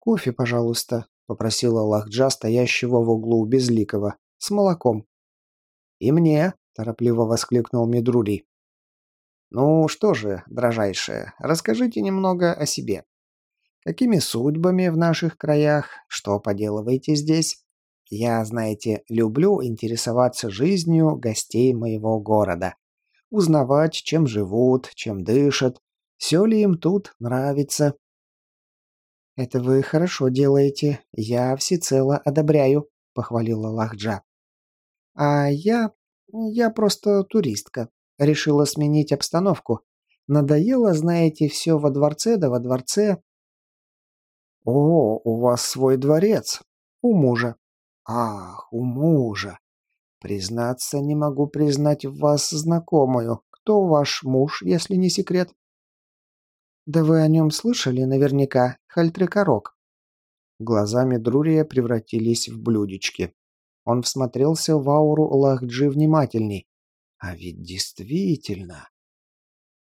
«Кофе, пожалуйста», — попросила Лахджа, стоящего в углу Безликого. «С молоком». «И мне», — торопливо воскликнул Медрури. «Ну что же, дрожайшая, расскажите немного о себе. Какими судьбами в наших краях? Что поделываете здесь? Я, знаете, люблю интересоваться жизнью гостей моего города. Узнавать, чем живут, чем дышат, все ли им тут нравится. «Это вы хорошо делаете. Я всецело одобряю», — похвалила Лахджа. «А я... я просто туристка. Решила сменить обстановку. Надоело, знаете, все во дворце да во дворце». «О, у вас свой дворец. У мужа». «Ах, у мужа. Признаться, не могу признать в вас знакомую. Кто ваш муж, если не секрет?» «Да вы о нем слышали наверняка, Хальтрекорок». Глаза Медрурия превратились в блюдечки. Он всмотрелся в ауру Лахджи внимательней. А ведь действительно...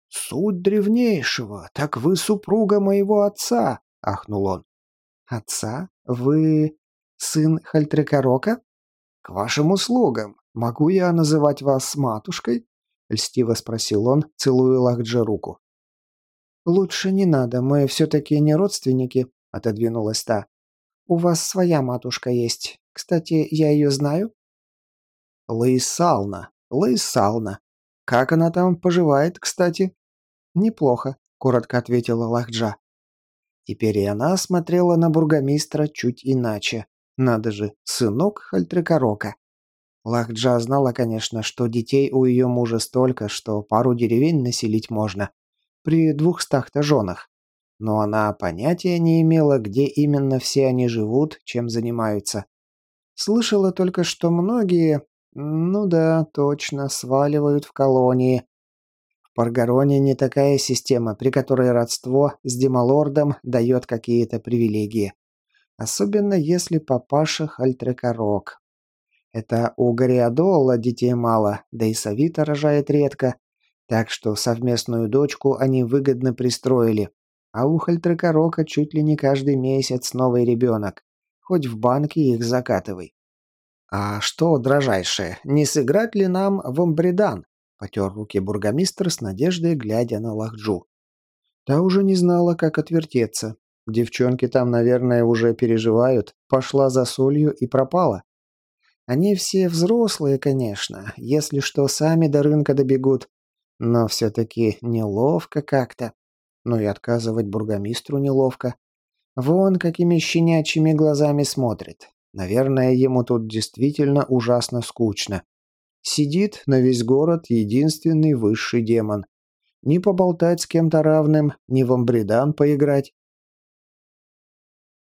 «Суть древнейшего! Так вы супруга моего отца!» — ахнул он. «Отца? Вы сын Хальтрекорока?» «К вашим услугам. Могу я называть вас матушкой?» — льстиво спросил он, целуя Лахджи руку. «Лучше не надо, мы все-таки не родственники», — отодвинулась та. «У вас своя матушка есть. Кстати, я ее знаю?» «Лейсална, Лейсална. Как она там поживает, кстати?» «Неплохо», — коротко ответила Лахджа. Теперь и она смотрела на бургомистра чуть иначе. Надо же, сынок Хальтрекорока. Лахджа знала, конечно, что детей у ее мужа столько, что пару деревень населить можно при двухстах-то женах. Но она понятия не имела, где именно все они живут, чем занимаются. Слышала только, что многие, ну да, точно, сваливают в колонии. В Паргароне не такая система, при которой родство с Демалордом дает какие-то привилегии. Особенно если папаша Хальтрекорок. Это у Гориадола детей мало, да и Савита рожает редко, так что совместную дочку они выгодно пристроили. А у Хальтрекорока чуть ли не каждый месяц новый ребенок. Хоть в банке их закатывай. «А что, дрожайшее, не сыграть ли нам в Амбридан?» Потер руки бургомистр с надеждой, глядя на Лахджу. Та уже не знала, как отвертеться. Девчонки там, наверное, уже переживают. Пошла за солью и пропала. Они все взрослые, конечно. Если что, сами до рынка добегут. Но все-таки неловко как-то. Ну и отказывать бургомистру неловко. Вон какими щенячьими глазами смотрит. Наверное, ему тут действительно ужасно скучно. Сидит на весь город единственный высший демон. Ни поболтать с кем-то равным, ни в амбридан поиграть.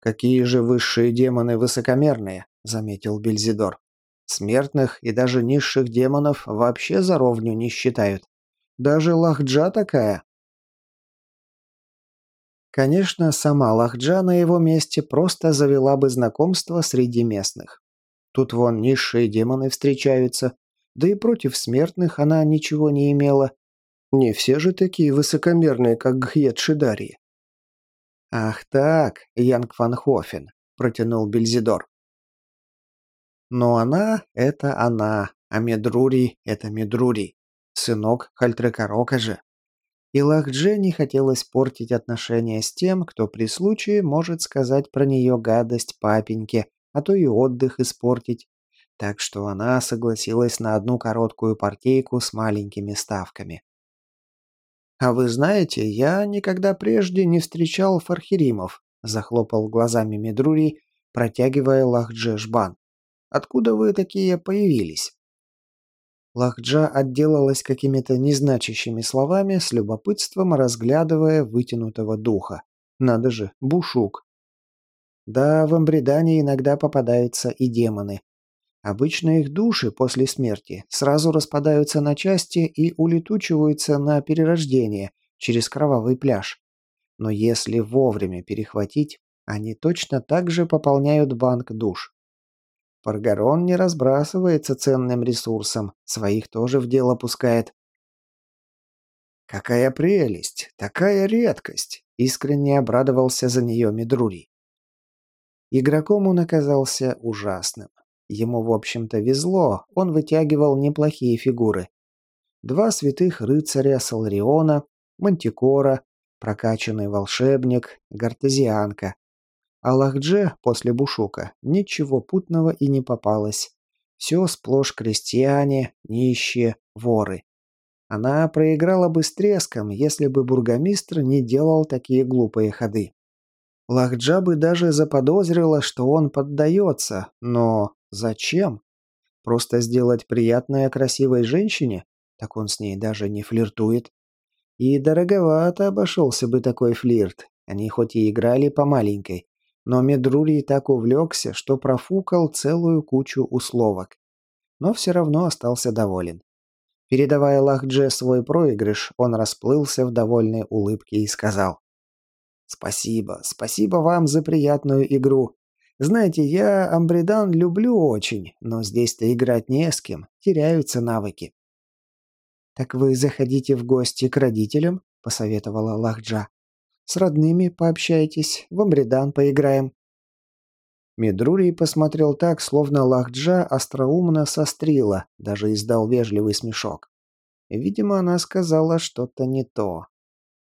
«Какие же высшие демоны высокомерные», — заметил Бельзидор. «Смертных и даже низших демонов вообще за ровню не считают. Даже Лахджа такая. Конечно, сама Лахджа на его месте просто завела бы знакомство среди местных. Тут вон низшие демоны встречаются, да и против смертных она ничего не имела. Не все же такие высокомерные, как Гхьет Шидари. «Ах так, Янг Ван Хофен», — протянул Бельзидор. Но она — это она, а Медрури — это Медрури. Сынок Хальтрекорока же. И Лахдже не хотелось портить отношения с тем, кто при случае может сказать про нее гадость папеньке, а то и отдых испортить. Так что она согласилась на одну короткую партейку с маленькими ставками. «А вы знаете, я никогда прежде не встречал фархиримов», захлопал глазами Медрури, протягивая Лахдже жбан. «Откуда вы такие появились?» Лахджа отделалась какими-то незначащими словами, с любопытством разглядывая вытянутого духа. Надо же, бушук. Да, в Амбридане иногда попадаются и демоны. Обычно их души после смерти сразу распадаются на части и улетучиваются на перерождение через кровавый пляж. Но если вовремя перехватить, они точно так же пополняют банк душ. Паргарон не разбрасывается ценным ресурсом, своих тоже в дело пускает. «Какая прелесть! Такая редкость!» — искренне обрадовался за нее Медрури. Игроком он оказался ужасным. Ему, в общем-то, везло, он вытягивал неплохие фигуры. Два святых рыцаря Салриона, Мантикора, прокачанный волшебник, гартезианка. А Лахдже после Бушука ничего путного и не попалось. Все сплошь крестьяне, нищие, воры. Она проиграла бы с треском, если бы бургомистр не делал такие глупые ходы. Лахджа бы даже заподозрила, что он поддается, но зачем? Просто сделать приятное красивой женщине? Так он с ней даже не флиртует. И дороговато обошелся бы такой флирт. Они хоть и играли по маленькой, но Медрурий так увлекся, что профукал целую кучу условок. Но все равно остался доволен. Передавая Лахдже свой проигрыш, он расплылся в довольной улыбке и сказал. «Спасибо, спасибо вам за приятную игру. Знаете, я Амбридан люблю очень, но здесь-то играть не с кем, теряются навыки». «Так вы заходите в гости к родителям?» – посоветовала Лахджа. «С родными пообщайтесь, в Амбридан поиграем». Медрурий посмотрел так, словно Лахджа остроумно сострила, даже издал вежливый смешок. Видимо, она сказала что-то не то.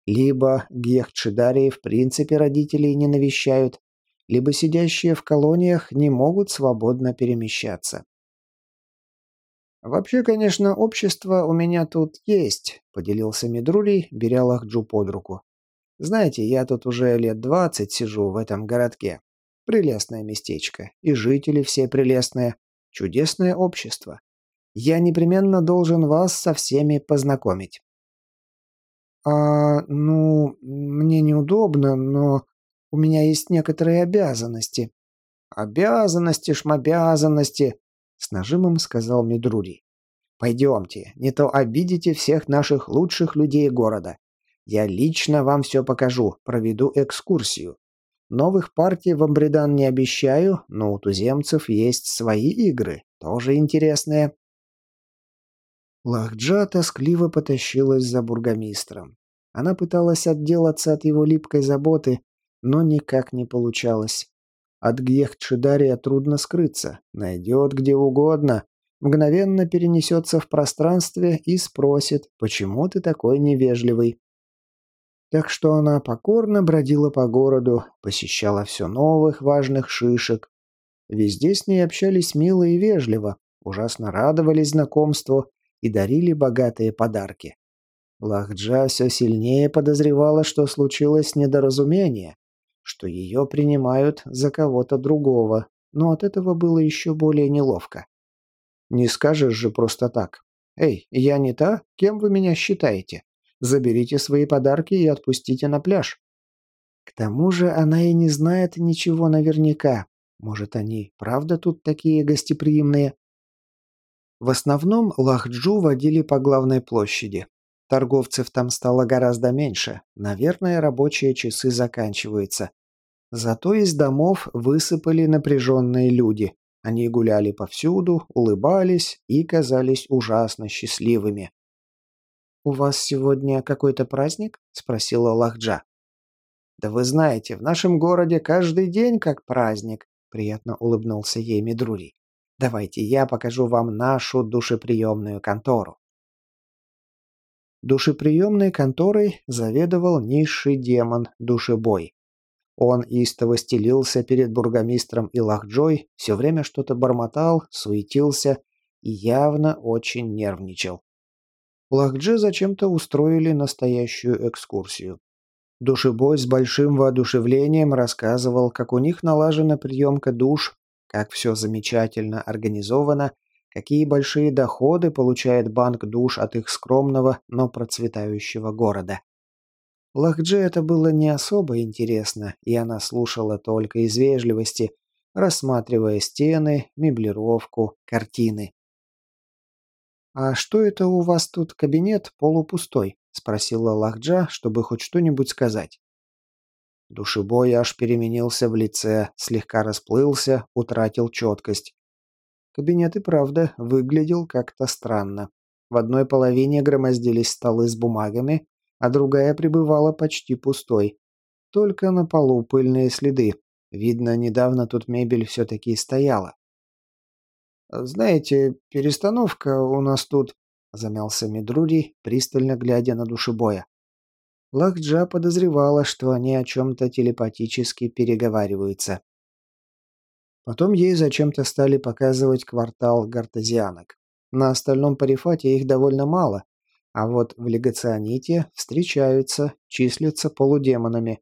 Либо гехчидарии в принципе родителей не навещают, либо сидящие в колониях не могут свободно перемещаться. «Вообще, конечно, общество у меня тут есть», — поделился Медрулей, беря Лахджу под руку. «Знаете, я тут уже лет двадцать сижу в этом городке. Прелестное местечко, и жители все прелестные. Чудесное общество. Я непременно должен вас со всеми познакомить». «А, ну, мне неудобно, но у меня есть некоторые обязанности». «Обязанности, шмобязанности», с нажимом сказал Медрури. «Пойдемте, не то обидите всех наших лучших людей города. Я лично вам все покажу, проведу экскурсию. Новых партий в Амбридан не обещаю, но у туземцев есть свои игры, тоже интересные». Лахджа тоскливо потащилась за бургомистром. Она пыталась отделаться от его липкой заботы, но никак не получалось. От Гьехтшидария трудно скрыться. Найдет где угодно. Мгновенно перенесется в пространстве и спросит, почему ты такой невежливый. Так что она покорно бродила по городу, посещала все новых важных шишек. Везде с ней общались мило и вежливо, ужасно радовались знакомству и дарили богатые подарки. Лахджа все сильнее подозревала, что случилось недоразумение, что ее принимают за кого-то другого, но от этого было еще более неловко. Не скажешь же просто так. «Эй, я не та? Кем вы меня считаете? Заберите свои подарки и отпустите на пляж». К тому же она и не знает ничего наверняка. Может, они правда тут такие гостеприимные? В основном Лахджу водили по главной площади. Торговцев там стало гораздо меньше. Наверное, рабочие часы заканчиваются. Зато из домов высыпали напряженные люди. Они гуляли повсюду, улыбались и казались ужасно счастливыми. «У вас сегодня какой-то праздник?» – спросила Лахджа. «Да вы знаете, в нашем городе каждый день как праздник», – приятно улыбнулся ей Медрурий. «Давайте я покажу вам нашу душеприемную контору». Душеприемной конторой заведовал низший демон Душебой. Он истово стелился перед бургомистром и Лахджой, все время что-то бормотал, суетился и явно очень нервничал. Лахдже зачем-то устроили настоящую экскурсию. Душебой с большим воодушевлением рассказывал, как у них налажена приемка душ, как все замечательно организовано какие большие доходы получает банк душ от их скромного, но процветающего города. Лахдже это было не особо интересно, и она слушала только из вежливости, рассматривая стены, меблировку, картины. «А что это у вас тут кабинет полупустой?» – спросила Лахджа, чтобы хоть что-нибудь сказать. Душебой аж переменился в лице, слегка расплылся, утратил четкость. Кабинет и правда выглядел как-то странно. В одной половине громоздились столы с бумагами, а другая пребывала почти пустой. Только на полу пыльные следы. Видно, недавно тут мебель все-таки стояла. «Знаете, перестановка у нас тут...» — замялся Медрури, пристально глядя на душебоя. Лахджа подозревала, что они о чем-то телепатически переговариваются. Потом ей зачем-то стали показывать квартал гартезианок. На остальном парифате их довольно мало, а вот в легационите встречаются, числятся полудемонами.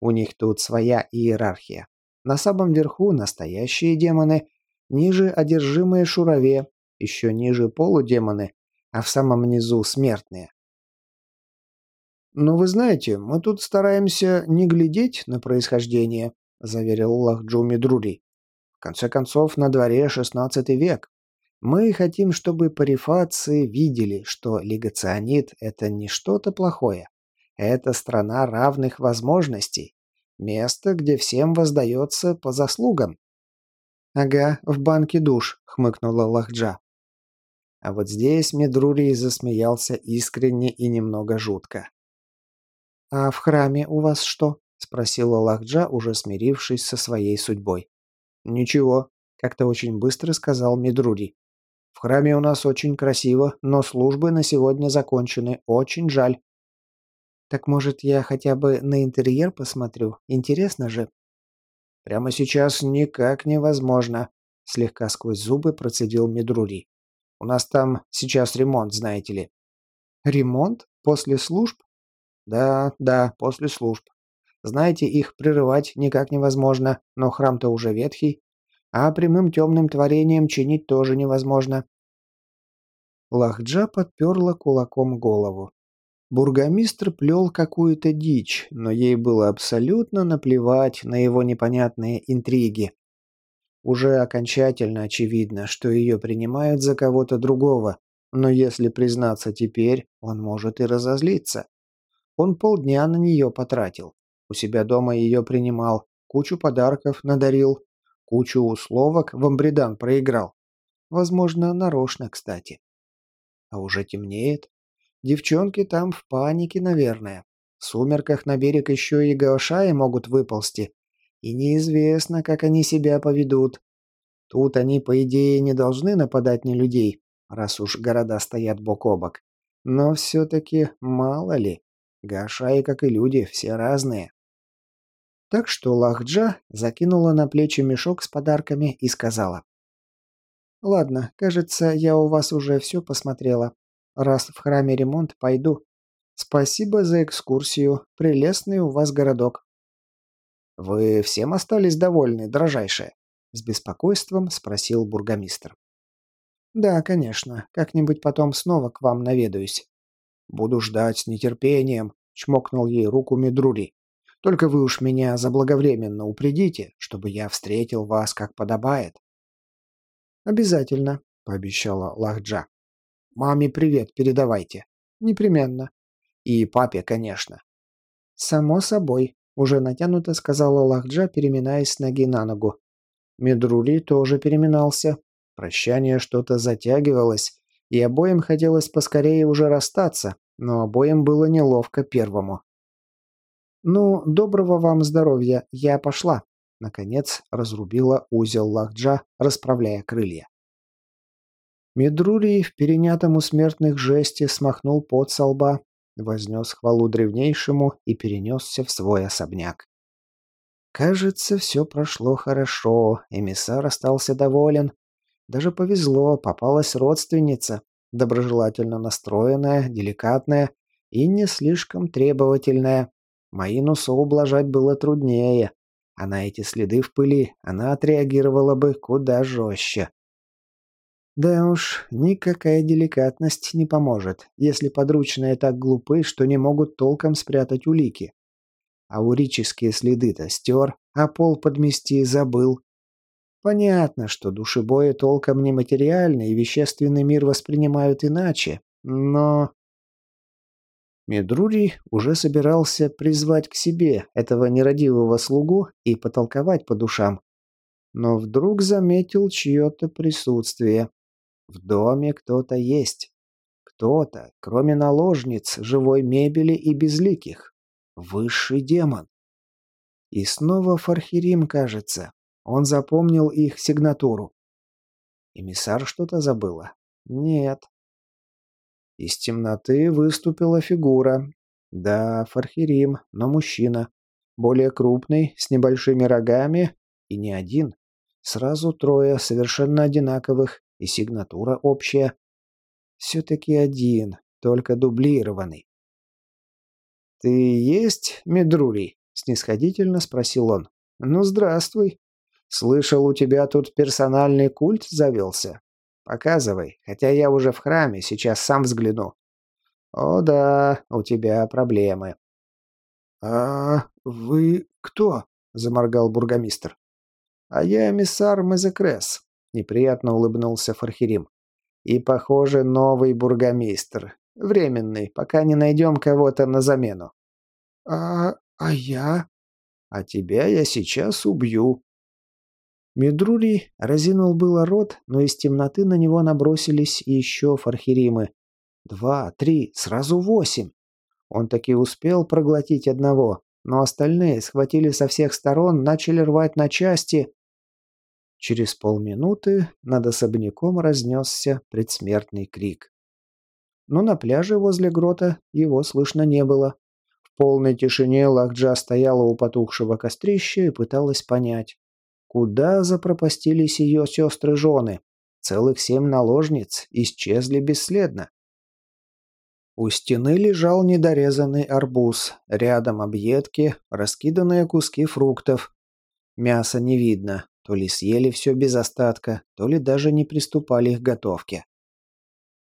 У них тут своя иерархия. На самом верху настоящие демоны, ниже одержимые шурове, еще ниже полудемоны, а в самом низу смертные. «Но вы знаете, мы тут стараемся не глядеть на происхождение», – заверил Лахджу Мидрури. «В конце концов, на дворе шестнадцатый век. Мы хотим, чтобы парифации видели, что легационит – это не что-то плохое. Это страна равных возможностей. Место, где всем воздается по заслугам». «Ага, в банке душ», – хмыкнула Лахджа. А вот здесь Медрури засмеялся искренне и немного жутко. «А в храме у вас что?» – спросила Лахджа, уже смирившись со своей судьбой. «Ничего», – как-то очень быстро сказал Медруди. «В храме у нас очень красиво, но службы на сегодня закончены. Очень жаль». «Так, может, я хотя бы на интерьер посмотрю? Интересно же?» «Прямо сейчас никак невозможно», – слегка сквозь зубы процедил Медрури. «У нас там сейчас ремонт, знаете ли». «Ремонт? После служб?» Да, да, после служб. Знаете, их прерывать никак невозможно, но храм-то уже ветхий, а прямым темным творением чинить тоже невозможно. Лахджа подперла кулаком голову. Бургомистр плел какую-то дичь, но ей было абсолютно наплевать на его непонятные интриги. Уже окончательно очевидно, что ее принимают за кого-то другого, но если признаться теперь, он может и разозлиться. Он полдня на нее потратил. У себя дома ее принимал, кучу подарков надарил, кучу условок в амбридан проиграл. Возможно, нарочно, кстати. А уже темнеет. Девчонки там в панике, наверное. В сумерках на берег еще и гаошаи могут выползти. И неизвестно, как они себя поведут. Тут они, по идее, не должны нападать на людей, раз уж города стоят бок о бок. Но все-таки мало ли. Гашаи, как и люди, все разные. Так что Лахджа закинула на плечи мешок с подарками и сказала. «Ладно, кажется, я у вас уже все посмотрела. Раз в храме ремонт, пойду. Спасибо за экскурсию. Прелестный у вас городок». «Вы всем остались довольны, дрожайшая?» С беспокойством спросил бургомистр. «Да, конечно. Как-нибудь потом снова к вам наведаюсь. «Буду ждать с нетерпением», — чмокнул ей руку Медрури. «Только вы уж меня заблаговременно упредите, чтобы я встретил вас как подобает». «Обязательно», — пообещала Лахджа. «Маме привет передавайте». «Непременно». «И папе, конечно». «Само собой», — уже натянуто сказала Лахджа, переминаясь с ноги на ногу. Медрули тоже переминался. Прощание что-то затягивалось, и обоим хотелось поскорее уже расстаться, но обоим было неловко первому. «Ну, доброго вам здоровья, я пошла», — наконец разрубила узел Лахджа, расправляя крылья. Медрурий в перенятом у смертных жесте смахнул пот со лба, вознес хвалу древнейшему и перенесся в свой особняк. Кажется, все прошло хорошо, эмиссар остался доволен, даже повезло, попалась родственница, доброжелательно настроенная, деликатная и не слишком требовательная. Маинусу ублажать было труднее, а на эти следы в пыли она отреагировала бы куда жестче. Да уж, никакая деликатность не поможет, если подручные так глупы, что не могут толком спрятать улики. Аурические следы-то стер, а пол подмести забыл. Понятно, что душебои толком не материальный и вещественный мир воспринимают иначе, но... Медрурий уже собирался призвать к себе этого нерадивого слугу и потолковать по душам. Но вдруг заметил чье-то присутствие. В доме кто-то есть. Кто-то, кроме наложниц, живой мебели и безликих. Высший демон. И снова Фархирим, кажется. Он запомнил их сигнатуру. Эмиссар что-то забыла? Нет. Из темноты выступила фигура. Да, Фархирим, но мужчина. Более крупный, с небольшими рогами. И не один. Сразу трое, совершенно одинаковых, и сигнатура общая. Все-таки один, только дублированный. «Ты есть, Медрурий?» — снисходительно спросил он. «Ну, здравствуй. Слышал, у тебя тут персональный культ завелся. Показывай, хотя я уже в храме, сейчас сам взгляну». «О да, у тебя проблемы». «А вы кто?» — заморгал бургомистр. «А я эмиссар Мезекрес», — неприятно улыбнулся Фархирим. «И, похоже, новый бургомистр. Временный, пока не найдем кого-то на замену». «А... а я?» «А тебя я сейчас убью». Медрурий разинул было рот, но из темноты на него набросились еще фархиримы. Два, три, сразу восемь. Он таки успел проглотить одного, но остальные схватили со всех сторон, начали рвать на части. Через полминуты над особняком разнесся предсмертный крик. Но на пляже возле грота его слышно не было. В полной тишине Лахджа стояла у потухшего кострища и пыталась понять, куда запропастились ее сестры-жены. Целых семь наложниц исчезли бесследно. У стены лежал недорезанный арбуз, рядом объедки, раскиданные куски фруктов. Мяса не видно, то ли съели все без остатка, то ли даже не приступали к готовке.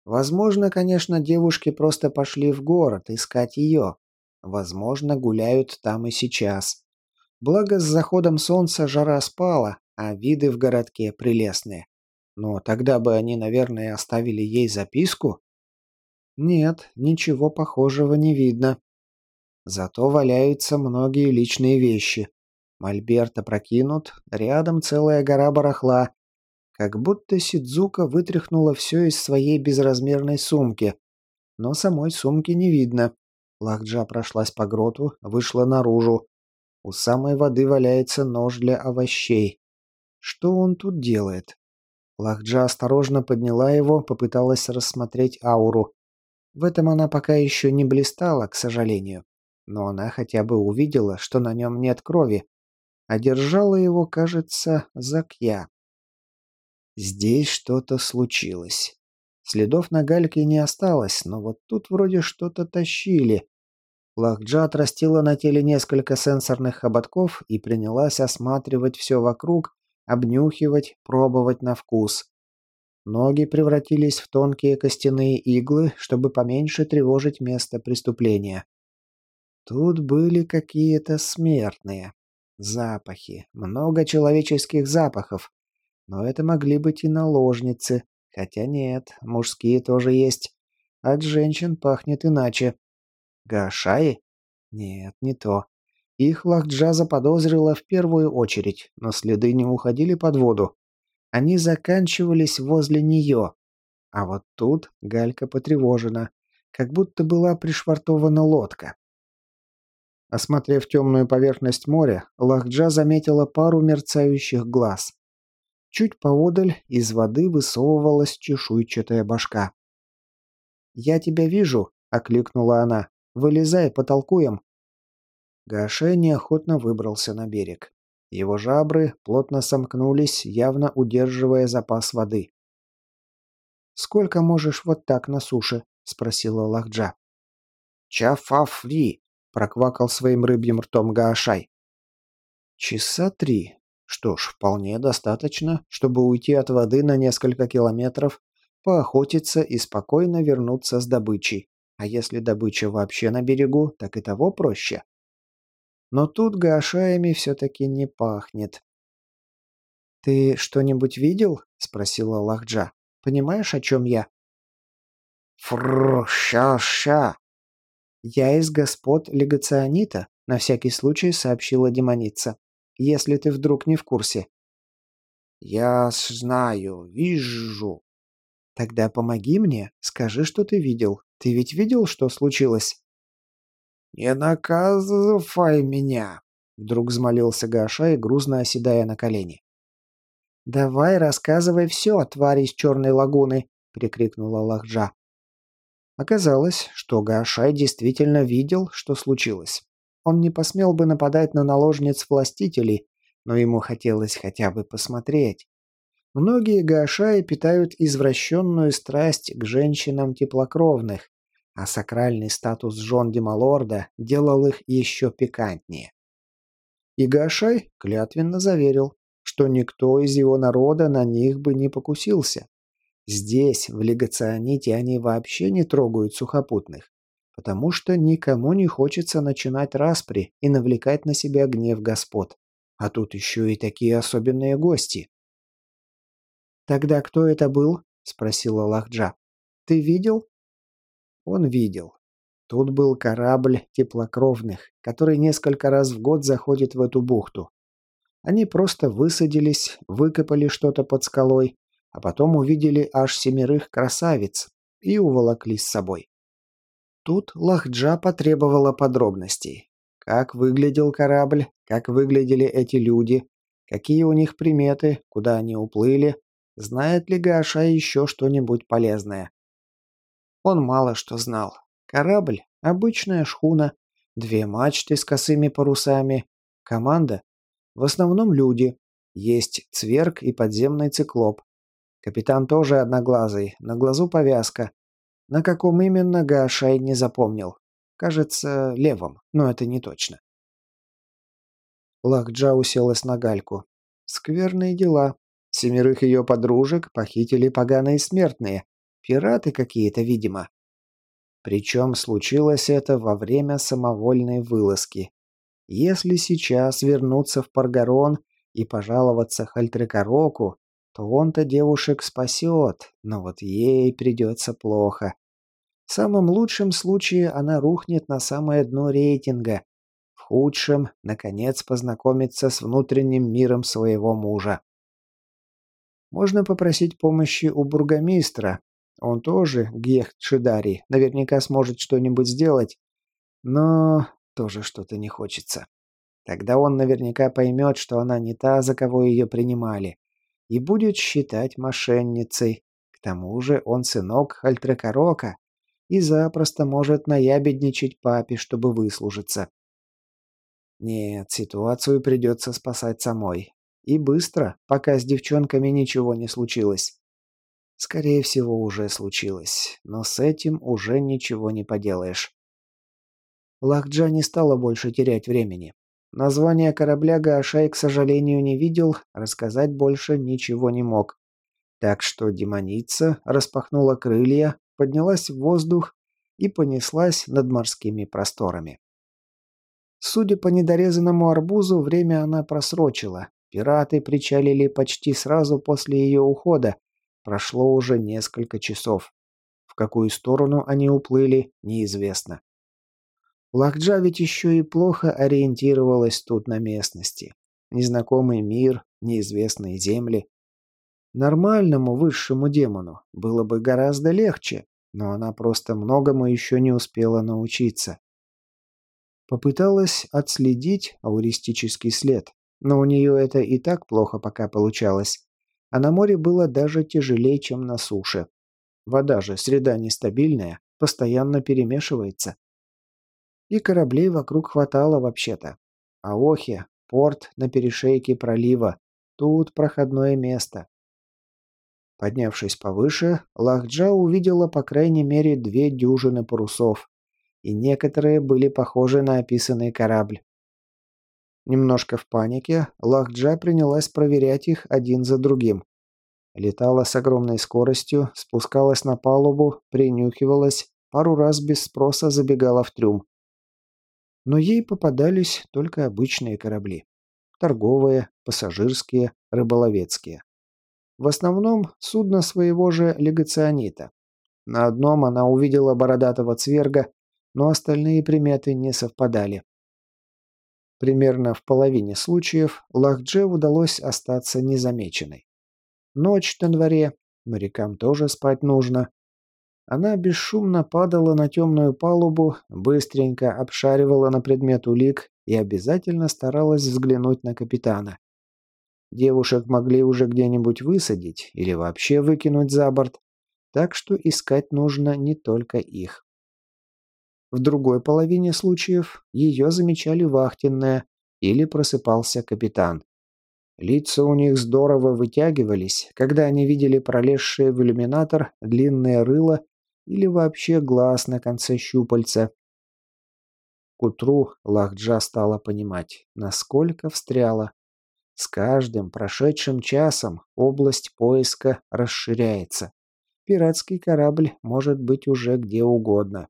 Возможно, конечно, девушки просто пошли в город искать ее. Возможно, гуляют там и сейчас. Благо, с заходом солнца жара спала, а виды в городке прелестные. Но тогда бы они, наверное, оставили ей записку, нет, ничего похожего не видно. Зато валяются многие личные вещи. Мольберт опрокинут, рядом целая гора барахла. Как будто Сидзука вытряхнула все из своей безразмерной сумки. Но самой сумки не видно. Лахджа прошлась по гроту, вышла наружу. У самой воды валяется нож для овощей. Что он тут делает? Лахджа осторожно подняла его, попыталась рассмотреть ауру. В этом она пока еще не блистала, к сожалению. Но она хотя бы увидела, что на нем нет крови. А держала его, кажется, Закья. Здесь что-то случилось. Следов на гальке не осталось, но вот тут вроде что-то тащили. Лахджа отрастила на теле несколько сенсорных ободков и принялась осматривать все вокруг, обнюхивать, пробовать на вкус. Ноги превратились в тонкие костяные иглы, чтобы поменьше тревожить место преступления. Тут были какие-то смертные. Запахи. Много человеческих запахов. Но это могли быть и наложницы. Хотя нет, мужские тоже есть. От женщин пахнет иначе. Гашаи? Нет, не то. Их Лахджа заподозрила в первую очередь, но следы не уходили под воду. Они заканчивались возле нее. А вот тут Галька потревожена, как будто была пришвартована лодка. Осмотрев темную поверхность моря, Лахджа заметила пару мерцающих глаз. Чуть поодаль из воды высовывалась чешуйчатая башка. «Я тебя вижу», — окликнула она. «Вылезай, потолкуем». Гаша неохотно выбрался на берег. Его жабры плотно сомкнулись, явно удерживая запас воды. «Сколько можешь вот так на суше?» — спросила Лахджа. «Чафафри!» — проквакал своим рыбьим ртом Гаашай. «Часа три. Что ж, вполне достаточно, чтобы уйти от воды на несколько километров, поохотиться и спокойно вернуться с добычей. А если добыча вообще на берегу, так и того проще. Но тут гашаями все-таки не пахнет. «Ты что-нибудь видел?» — спросила Лахджа. «Понимаешь, о чем я?» «Фрррр, ща-ща!» «Я из господ легационита», — на всякий случай сообщила демоница. «Если ты вдруг не в курсе». «Я знаю, вижу». «Тогда помоги мне, скажи, что ты видел. Ты ведь видел, что случилось?» «Не наказывай меня!» Вдруг взмолился Гаша и грузно оседая на колени. «Давай рассказывай все, тварь из Черной лагуны!» — прикрикнула Лахджа. Оказалось, что Гаашай действительно видел, что случилось. Он не посмел бы нападать на наложниц властителей, но ему хотелось хотя бы посмотреть. Многие Гаашаи питают извращенную страсть к женщинам теплокровных, а сакральный статус жен Демалорда делал их еще пикантнее. И Гаашай клятвенно заверил, что никто из его народа на них бы не покусился. Здесь, в Легационите, они вообще не трогают сухопутных, потому что никому не хочется начинать распри и навлекать на себя гнев господ. А тут еще и такие особенные гости. «Тогда кто это был?» – спросила Лахджа. «Ты видел?» Он видел. Тут был корабль теплокровных, который несколько раз в год заходит в эту бухту. Они просто высадились, выкопали что-то под скалой, а потом увидели аж семерых красавиц и уволокли с собой. Тут Лахджа потребовала подробностей. Как выглядел корабль, как выглядели эти люди, какие у них приметы, куда они уплыли, знает ли Гаша еще что-нибудь полезное. Он мало что знал. Корабль – обычная шхуна, две мачты с косыми парусами, команда – в основном люди, есть цверг и подземный циклоп. Капитан тоже одноглазый, на глазу повязка. На каком именно Гашай не запомнил. Кажется, левом, но это не точно. Лахджа уселась на гальку. Скверные дела. Семерых ее подружек похитили поганые смертные. Пираты какие-то, видимо. Причем случилось это во время самовольной вылазки. Если сейчас вернуться в Паргарон и пожаловаться Хальтрекороку, то он-то девушек спасет, но вот ей придется плохо. В самом лучшем случае она рухнет на самое дно рейтинга. В худшем, наконец, познакомится с внутренним миром своего мужа. Можно попросить помощи у бургомистра. Он тоже Гехт Шидари, наверняка сможет что-нибудь сделать. Но тоже что-то не хочется. Тогда он наверняка поймет, что она не та, за кого ее принимали и будет считать мошенницей. К тому же он сынок Хальтрекорока и запросто может наябедничать папе, чтобы выслужиться. Нет, ситуацию придется спасать самой. И быстро, пока с девчонками ничего не случилось. Скорее всего, уже случилось, но с этим уже ничего не поделаешь. Лахджа не стала больше терять времени. Название корабля Гаашай, к сожалению, не видел, рассказать больше ничего не мог. Так что демоница распахнула крылья, поднялась в воздух и понеслась над морскими просторами. Судя по недорезанному арбузу, время она просрочила. Пираты причалили почти сразу после ее ухода. Прошло уже несколько часов. В какую сторону они уплыли, неизвестно. Лахджа ведь еще и плохо ориентировалась тут на местности. Незнакомый мир, неизвестные земли. Нормальному высшему демону было бы гораздо легче, но она просто многому еще не успела научиться. Попыталась отследить ауристический след, но у нее это и так плохо пока получалось. А на море было даже тяжелее, чем на суше. Вода же среда нестабильная, постоянно перемешивается. И кораблей вокруг хватало вообще-то. Аохи, порт на перешейке пролива. Тут проходное место. Поднявшись повыше, Лахджа увидела по крайней мере две дюжины парусов. И некоторые были похожи на описанный корабль. Немножко в панике, Лахджа принялась проверять их один за другим. Летала с огромной скоростью, спускалась на палубу, принюхивалась, пару раз без спроса забегала в трюм но ей попадались только обычные корабли. Торговые, пассажирские, рыболовецкие. В основном судно своего же легационита. На одном она увидела бородатого цверга, но остальные приметы не совпадали. Примерно в половине случаев Лахдже удалось остаться незамеченной. Ночь на дворе, морякам тоже спать нужно, она бесшумно падала на темную палубу, быстренько обшаривала на предмет улик и обязательно старалась взглянуть на капитана. Девушек могли уже где-нибудь высадить или вообще выкинуть за борт, так что искать нужно не только их. В другой половине случаев ее замечали вахтенная или просыпался капитан. Лица у них здорово вытягивались, когда они видели пролезшие в иллюминатор длинное рыло или вообще глаз на конце щупальца. К утру Лахджа стала понимать, насколько встряла. С каждым прошедшим часом область поиска расширяется. Пиратский корабль может быть уже где угодно.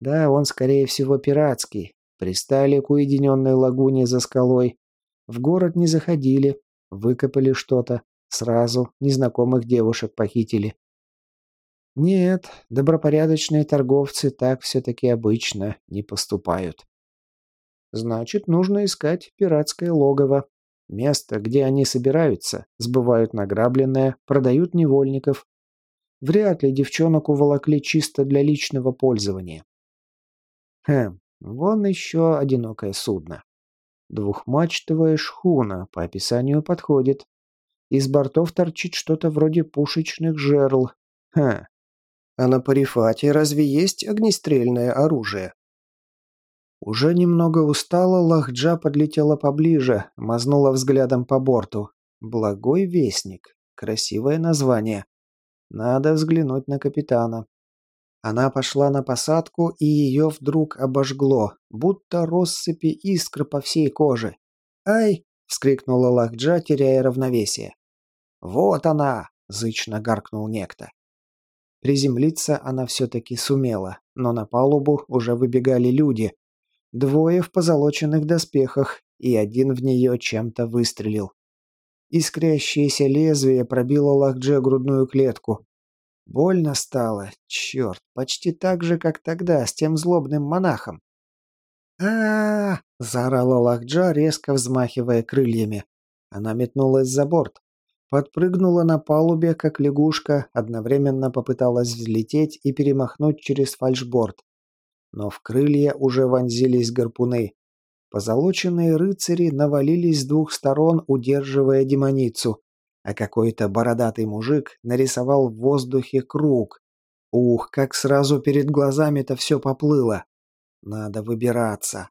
Да, он, скорее всего, пиратский. Пристали к уединенной лагуне за скалой. В город не заходили. Выкопали что-то. Сразу незнакомых девушек похитили. Нет, добропорядочные торговцы так все-таки обычно не поступают. Значит, нужно искать пиратское логово. Место, где они собираются, сбывают награбленное, продают невольников. Вряд ли девчонок уволокли чисто для личного пользования. Хм, вон еще одинокое судно. Двухмачтовая шхуна, по описанию подходит. Из бортов торчит что-то вроде пушечных жерл. Ха. А на парифате разве есть огнестрельное оружие? Уже немного устала, Лахджа подлетела поближе, мазнула взглядом по борту. «Благой вестник». Красивое название. Надо взглянуть на капитана. Она пошла на посадку, и ее вдруг обожгло, будто россыпи искр по всей коже. «Ай!» — вскрикнула Лахджа, теряя равновесие. «Вот она!» — зычно гаркнул некто. Приземлиться она все-таки сумела, но на палубу уже выбегали люди. Двое в позолоченных доспехах, и один в нее чем-то выстрелил. Искрящееся лезвие пробило Лахдже грудную клетку. Больно стало, черт, почти так же, как тогда, с тем злобным монахом. а, -а, -а заорала Лахджа, резко взмахивая крыльями. Она метнулась за борт. Подпрыгнула на палубе, как лягушка, одновременно попыталась взлететь и перемахнуть через фальшборд. Но в крылья уже вонзились гарпуны. Позолоченные рыцари навалились с двух сторон, удерживая демоницу а какой-то бородатый мужик нарисовал в воздухе круг. Ух, как сразу перед глазами-то все поплыло. Надо выбираться.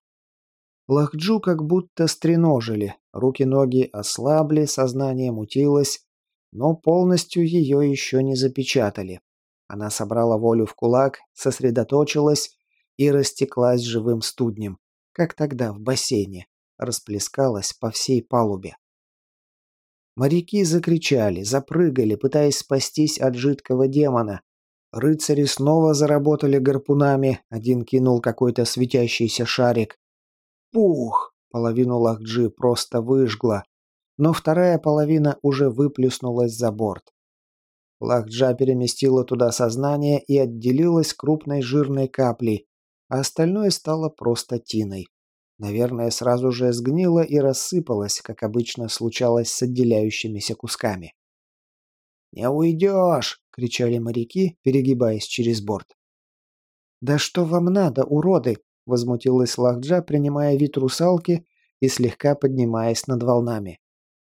Лахджу как будто стреножили, руки-ноги ослабли, сознание мутилось, но полностью ее еще не запечатали. Она собрала волю в кулак, сосредоточилась и растеклась живым студнем, как тогда в бассейне, расплескалась по всей палубе. Моряки закричали, запрыгали, пытаясь спастись от жидкого демона. Рыцари снова заработали гарпунами, один кинул какой-то светящийся шарик. Пух! Половину Лахджи просто выжгла, но вторая половина уже выплюснулась за борт. Лахджа переместила туда сознание и отделилась крупной жирной каплей, а остальное стало просто тиной. Наверное, сразу же сгнила и рассыпалась, как обычно случалось с отделяющимися кусками. «Не уйдешь!» — кричали моряки, перегибаясь через борт. «Да что вам надо, уроды?» — возмутилась Лахджа, принимая вид русалки и слегка поднимаясь над волнами.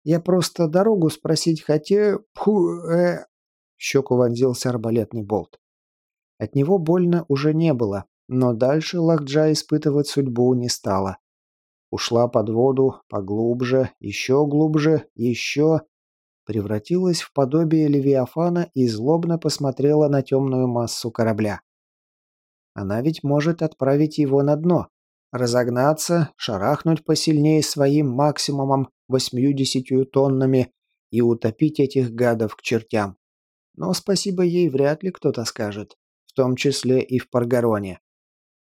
«Я просто дорогу спросить хотел... Пху... э...» щеку вонзился арбалетный болт. От него больно уже не было, но дальше Лахджа испытывать судьбу не стала. Ушла под воду, поглубже, еще глубже, еще... Превратилась в подобие Левиафана и злобно посмотрела на темную массу корабля. Она ведь может отправить его на дно, разогнаться, шарахнуть посильнее своим максимумом восьмью-десятью тоннами и утопить этих гадов к чертям. Но спасибо ей вряд ли кто-то скажет, в том числе и в Паргароне.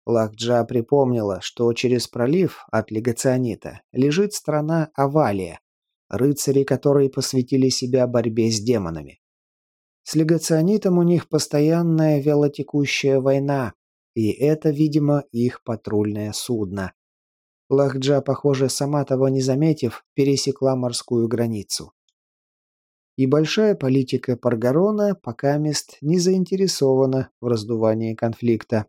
Лахджа припомнила, что через пролив от Легационита лежит страна Авалия, рыцари которые посвятили себя борьбе с демонами. С Легационитом у них постоянная вялотекущая война, и это, видимо, их патрульное судно. Лахджа, похоже, сама того не заметив, пересекла морскую границу. И большая политика Паргарона пока мест не заинтересована в раздувании конфликта.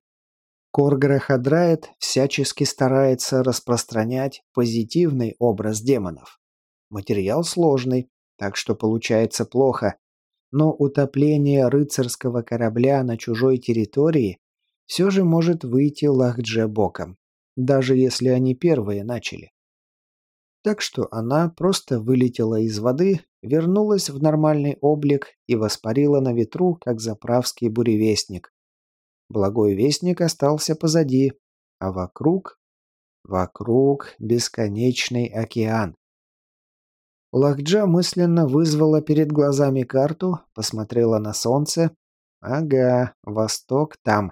Корграхадрает всячески старается распространять позитивный образ демонов. Материал сложный, так что получается плохо, но утопление рыцарского корабля на чужой территории все же может выйти Лахдже боком, даже если они первые начали. Так что она просто вылетела из воды, вернулась в нормальный облик и воспарила на ветру, как заправский буревестник. Благой вестник остался позади, а вокруг... Вокруг бесконечный океан. Лахджа мысленно вызвала перед глазами карту, посмотрела на солнце. Ага, восток там.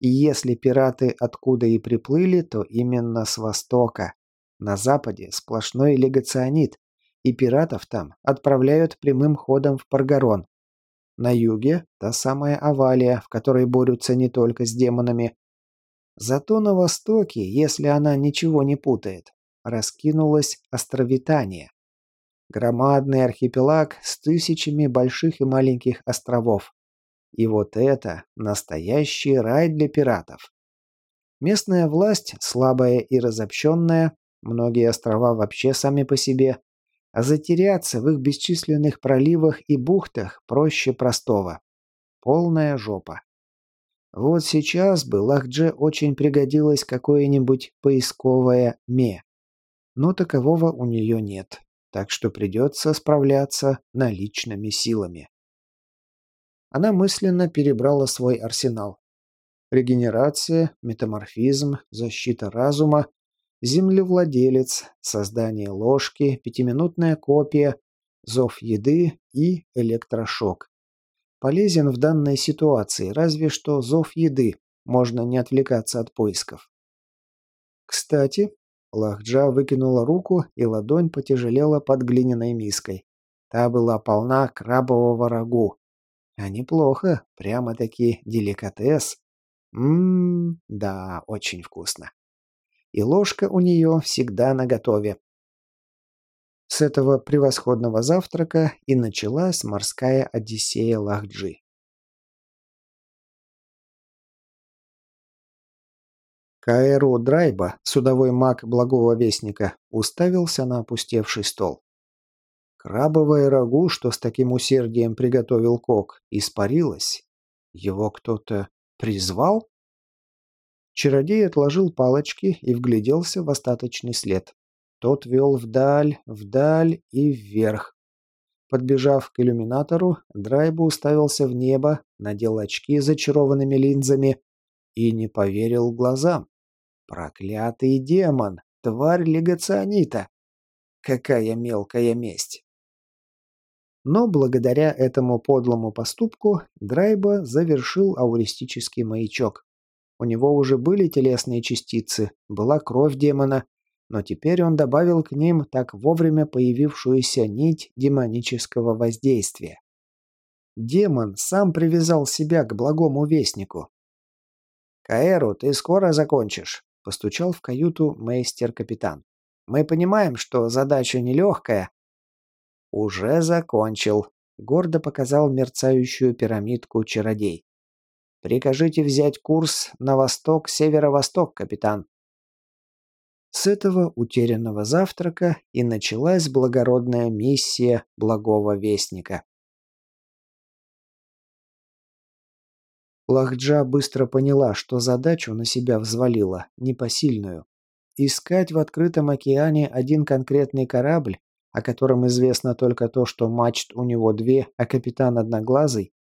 И если пираты откуда и приплыли, то именно с востока. На западе сплошной легационит, и пиратов там отправляют прямым ходом в Паргарон. На юге та самая Авалия, в которой борются не только с демонами. Зато на востоке, если она ничего не путает, раскинулось Островитание. Громадный архипелаг с тысячами больших и маленьких островов. И вот это настоящий рай для пиратов. Местная власть, слабая и разобщенная, Многие острова вообще сами по себе. А затеряться в их бесчисленных проливах и бухтах проще простого. Полная жопа. Вот сейчас бы Лахдже очень пригодилось какое-нибудь поисковое ме. Но такового у нее нет, так что придется справляться наличными силами. Она мысленно перебрала свой арсенал. Регенерация, метаморфизм, защита разума, землевладелец, создание ложки, пятиминутная копия, зов еды и электрошок. Полезен в данной ситуации, разве что зов еды, можно не отвлекаться от поисков. Кстати, Лахджа выкинула руку, и ладонь потяжелела под глиняной миской. Та была полна крабового рагу. А неплохо, прямо-таки деликатес. Ммм, да, очень вкусно и ложка у нее всегда наготове. С этого превосходного завтрака и началась морская одиссея Лахджи. Каэру Драйба, судовой маг благого вестника, уставился на опустевший стол. Крабовое рагу, что с таким усердием приготовил Кок, испарилось. Его кто-то призвал? Чародей отложил палочки и вгляделся в остаточный след. Тот вел вдаль, вдаль и вверх. Подбежав к иллюминатору, Драйбу уставился в небо, надел очки с зачарованными линзами и не поверил глазам. Проклятый демон! Тварь легационита! Какая мелкая месть! Но благодаря этому подлому поступку Драйба завершил ауристический маячок. У него уже были телесные частицы, была кровь демона, но теперь он добавил к ним так вовремя появившуюся нить демонического воздействия. Демон сам привязал себя к благому вестнику. «Каэру, ты скоро закончишь», – постучал в каюту мейстер-капитан. «Мы понимаем, что задача нелегкая». «Уже закончил», – гордо показал мерцающую пирамидку чародей. Прикажите взять курс на восток-северо-восток, капитан». С этого утерянного завтрака и началась благородная миссия благого вестника. Лахджа быстро поняла, что задачу на себя взвалила, непосильную. Искать в открытом океане один конкретный корабль, о котором известно только то, что мачт у него две, а капитан одноглазый,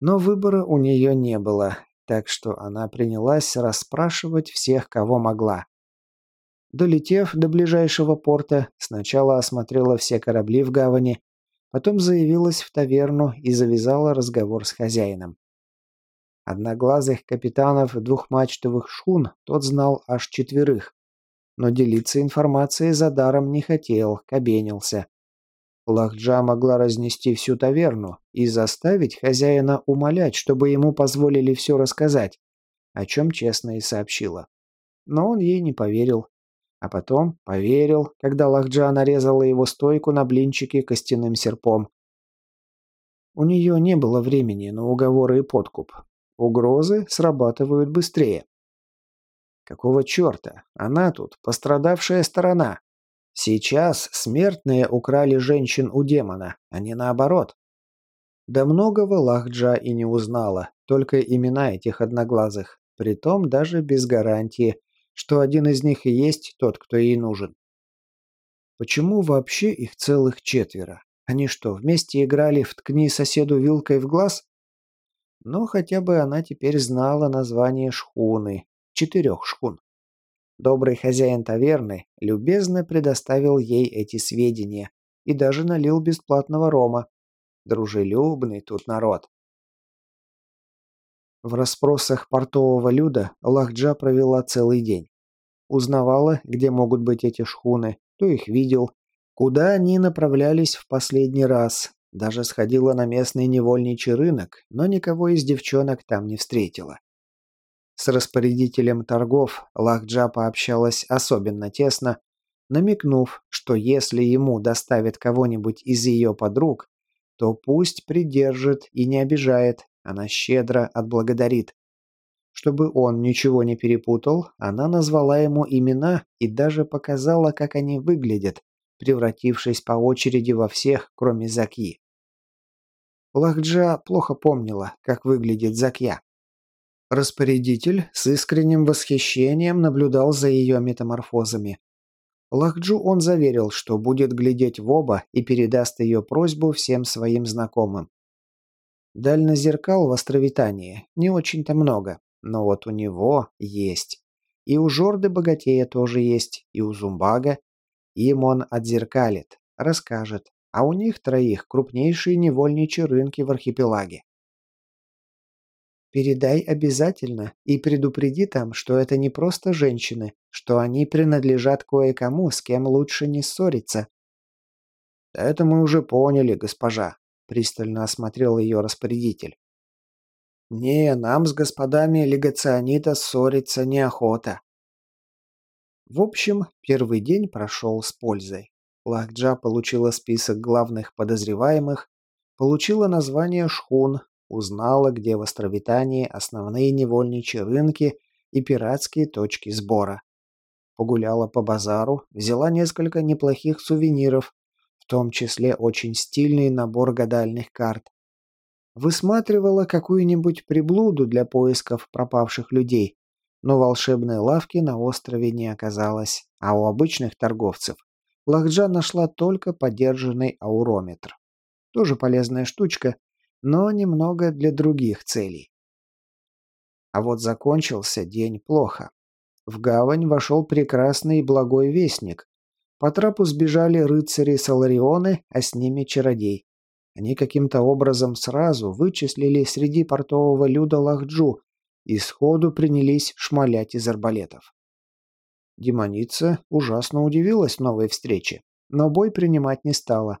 но выбора у нее не было, так что она принялась расспрашивать всех, кого могла. Долетев до ближайшего порта, сначала осмотрела все корабли в гавани, потом заявилась в таверну и завязала разговор с хозяином. Одноглазых капитанов двухмачтовых шхун тот знал аж четверых, но делиться информацией за даром не хотел, кабенился. Лахджа могла разнести всю таверну и заставить хозяина умолять, чтобы ему позволили все рассказать, о чем честно и сообщила. Но он ей не поверил. А потом поверил, когда Лахджа нарезала его стойку на блинчики костяным серпом. У нее не было времени на уговоры и подкуп. Угрозы срабатывают быстрее. Какого черта? Она тут пострадавшая сторона. Сейчас смертные украли женщин у демона, а не наоборот. Да многого Лахджа и не узнала, только имена этих одноглазых, притом даже без гарантии, что один из них и есть тот, кто ей нужен. Почему вообще их целых четверо? Они что, вместе играли в «Ткни соседу вилкой в глаз»? Но хотя бы она теперь знала название шхуны, четырех шхун. Добрый хозяин таверны любезно предоставил ей эти сведения и даже налил бесплатного рома. Дружелюбный тут народ. В расспросах портового люда Лахджа провела целый день. Узнавала, где могут быть эти шхуны, кто их видел, куда они направлялись в последний раз. Даже сходила на местный невольничий рынок, но никого из девчонок там не встретила. С распорядителем торгов Лахджа пообщалась особенно тесно, намекнув, что если ему доставят кого-нибудь из ее подруг, то пусть придержит и не обижает, она щедро отблагодарит. Чтобы он ничего не перепутал, она назвала ему имена и даже показала, как они выглядят, превратившись по очереди во всех, кроме Закьи. Лахджа плохо помнила, как выглядит Закья. Распорядитель с искренним восхищением наблюдал за ее метаморфозами. Лахджу он заверил, что будет глядеть в оба и передаст ее просьбу всем своим знакомым. Дальнозеркал в островитании не очень-то много, но вот у него есть. И у Жорды Богатея тоже есть, и у Зумбага. Им он отзеркалит, расскажет, а у них троих крупнейшие невольничьи рынки в архипелаге. Передай обязательно и предупреди там, что это не просто женщины, что они принадлежат кое-кому, с кем лучше не ссориться. Это мы уже поняли, госпожа, пристально осмотрел ее распорядитель. Не, нам с господами легационита ссориться неохота. В общем, первый день прошел с пользой. Лахджа получила список главных подозреваемых, получила название шхун, Узнала, где в Островитании основные невольничьи рынки и пиратские точки сбора. Погуляла по базару, взяла несколько неплохих сувениров, в том числе очень стильный набор гадальных карт. Высматривала какую-нибудь приблуду для поисков пропавших людей, но волшебной лавки на острове не оказалось, а у обычных торговцев Лахджа нашла только подержанный аурометр. Тоже полезная штучка, но немного для других целей. А вот закончился день плохо. В гавань вошел прекрасный и благой вестник. По трапу сбежали рыцари Саларионы, а с ними чародей. Они каким-то образом сразу вычислили среди портового люда Лахджу и сходу принялись шмалять из арбалетов. Демоница ужасно удивилась новой встрече, но бой принимать не стала.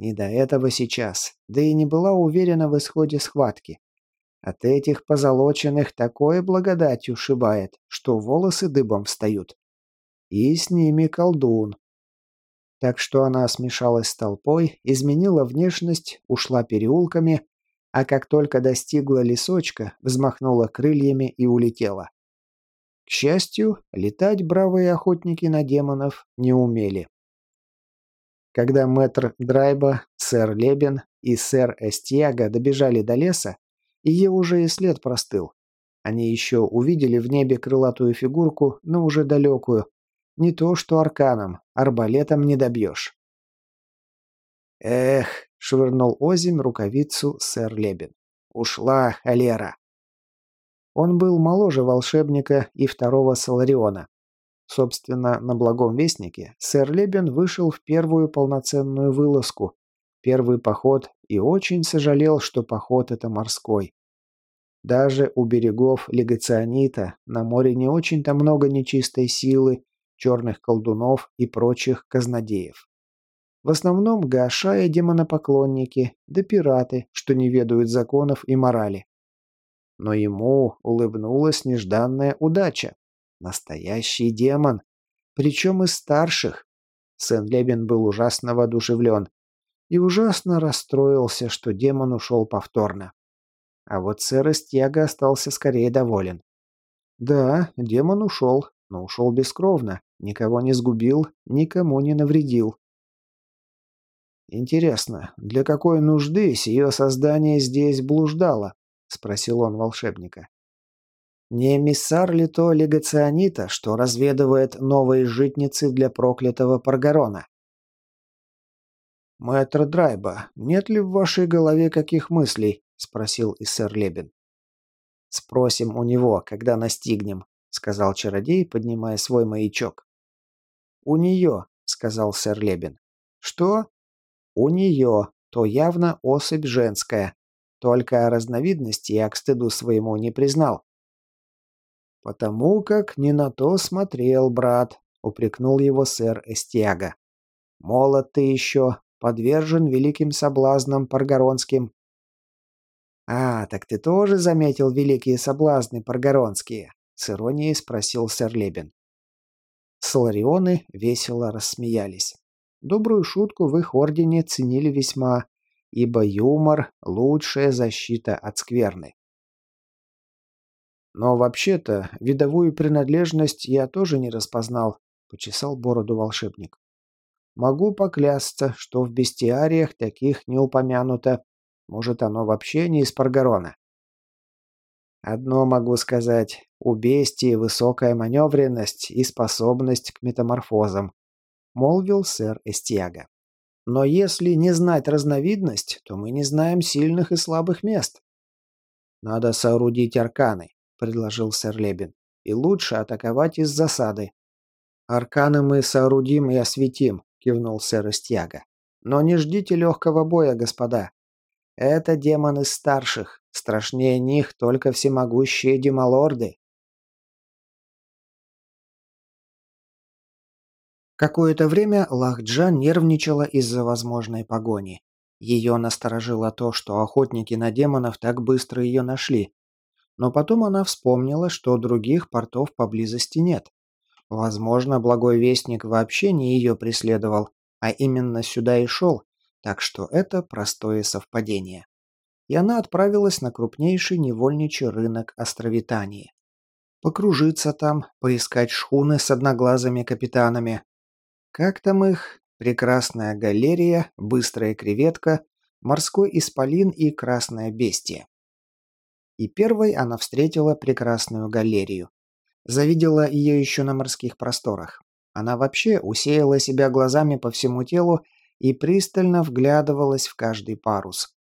Не до этого сейчас, да и не была уверена в исходе схватки. От этих позолоченных такое благодатью шибает, что волосы дыбом встают. И с ними колдун. Так что она смешалась с толпой, изменила внешность, ушла переулками, а как только достигла лесочка, взмахнула крыльями и улетела. К счастью, летать бравые охотники на демонов не умели. Когда мэтр Драйба, сэр Лебен и сэр Эстьяга добежали до леса, ее уже и след простыл. Они еще увидели в небе крылатую фигурку, но уже далекую. Не то что арканом, арбалетом не добьешь. «Эх!» — швырнул озим рукавицу сэр Лебен. «Ушла холера!» Он был моложе волшебника и второго Салариона, Собственно, на благом вестнике сэр Лебен вышел в первую полноценную вылазку, первый поход, и очень сожалел, что поход это морской. Даже у берегов Легационита на море не очень-то много нечистой силы, черных колдунов и прочих казнодеев. В основном гаша и демонопоклонники, да пираты, что не ведают законов и морали. Но ему улыбнулась нежданная удача. Настоящий демон. Причем из старших. Сен-Лебен был ужасно воодушевлен. И ужасно расстроился, что демон ушел повторно. А вот сэр Истьяга остался скорее доволен. Да, демон ушел, но ушел бескровно, никого не сгубил, никому не навредил. «Интересно, для какой нужды сие создание здесь блуждало?» — спросил он волшебника. «Не эмиссар ли то легационита, что разведывает новые житницы для проклятого Паргарона?» «Мэтр Драйба, нет ли в вашей голове каких мыслей?» — спросил и сэр Лебен. «Спросим у него, когда настигнем», — сказал чародей, поднимая свой маячок. «У нее», — сказал сэр Лебен. «Что?» У нее, то явно особь женская. Только разновидности я к стыду своему не признал. «Потому как не на то смотрел, брат», — упрекнул его сэр Эстиага. «Молод ты еще, подвержен великим соблазнам паргоронским». «А, так ты тоже заметил великие соблазны паргоронские?» — с иронией спросил сэр Лебен. Соларионы весело рассмеялись. Добрую шутку в их ордене ценили весьма, ибо юмор – лучшая защита от скверны. «Но вообще-то видовую принадлежность я тоже не распознал», – почесал бороду волшебник. «Могу поклясться, что в бестиариях таких не упомянуто. Может, оно вообще не из Паргарона?» «Одно могу сказать. У бестии высокая маневренность и способность к метаморфозам. — молвил сэр Эстиага. «Но если не знать разновидность, то мы не знаем сильных и слабых мест». «Надо соорудить арканы», — предложил сэр Лебен. «И лучше атаковать из засады». «Арканы мы соорудим и осветим», — кивнул сэр Эстиага. «Но не ждите легкого боя, господа. Это демоны старших. Страшнее них только всемогущие демалорды. Какое-то время Лахджа нервничала из-за возможной погони. Ее насторожило то, что охотники на демонов так быстро ее нашли. Но потом она вспомнила, что других портов поблизости нет. Возможно, Благой Вестник вообще не ее преследовал, а именно сюда и шел, так что это простое совпадение. И она отправилась на крупнейший невольничий рынок Островитании. Покружиться там, поискать шхуны с одноглазыми капитанами, как там их? Прекрасная галерия, быстрая креветка, морской исполин и красное бестие. И первой она встретила прекрасную галерию. Завидела ее еще на морских просторах. Она вообще усеяла себя глазами по всему телу и пристально вглядывалась в каждый парус.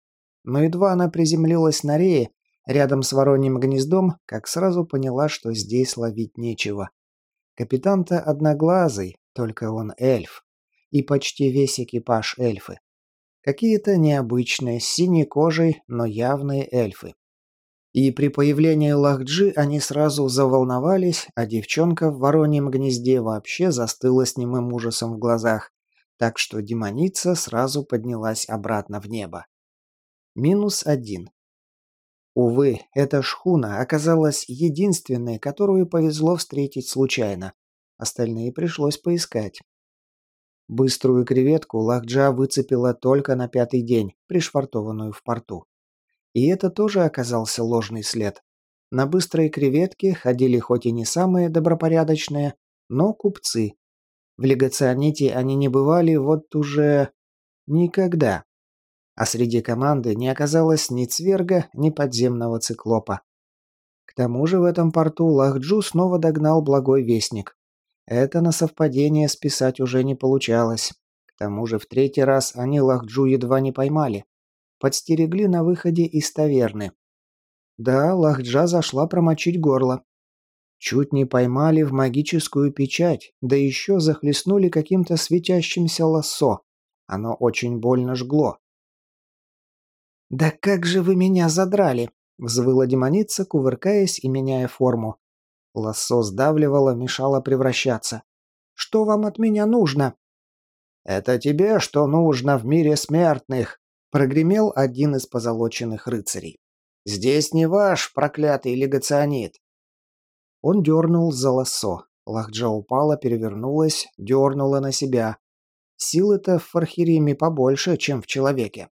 Но едва она приземлилась на рее, рядом с вороньим гнездом, как сразу поняла, что здесь ловить нечего. Капитан-то одноглазый, только он эльф. И почти весь экипаж эльфы. Какие-то необычные, с синей кожей, но явные эльфы. И при появлении Лахджи они сразу заволновались, а девчонка в вороньем гнезде вообще застыла с немым ужасом в глазах, так что демоница сразу поднялась обратно в небо. Минус один. Увы, эта шхуна оказалась единственной, которую повезло встретить случайно. Остальные пришлось поискать. Быструю креветку Лахджа выцепила только на пятый день, пришвартованную в порту. И это тоже оказался ложный след. На быстрой креветке ходили хоть и не самые добропорядочные, но купцы. В легационите они не бывали вот уже... никогда. А среди команды не оказалось ни цверга, ни подземного циклопа. К тому же в этом порту Лахджу снова догнал благой вестник. Это на совпадение списать уже не получалось. К тому же в третий раз они Лахджу едва не поймали. Подстерегли на выходе из таверны. Да, Лахджа зашла промочить горло. Чуть не поймали в магическую печать, да еще захлестнули каким-то светящимся лассо. Оно очень больно жгло. «Да как же вы меня задрали!» — взвыла демоница, кувыркаясь и меняя форму. Лассо сдавливало, мешало превращаться. «Что вам от меня нужно?» «Это тебе что нужно в мире смертных?» — прогремел один из позолоченных рыцарей. «Здесь не ваш проклятый легационит». Он дернул за лассо. Лахджа упала, перевернулась, дернула на себя. Силы-то в Фархириме побольше, чем в человеке.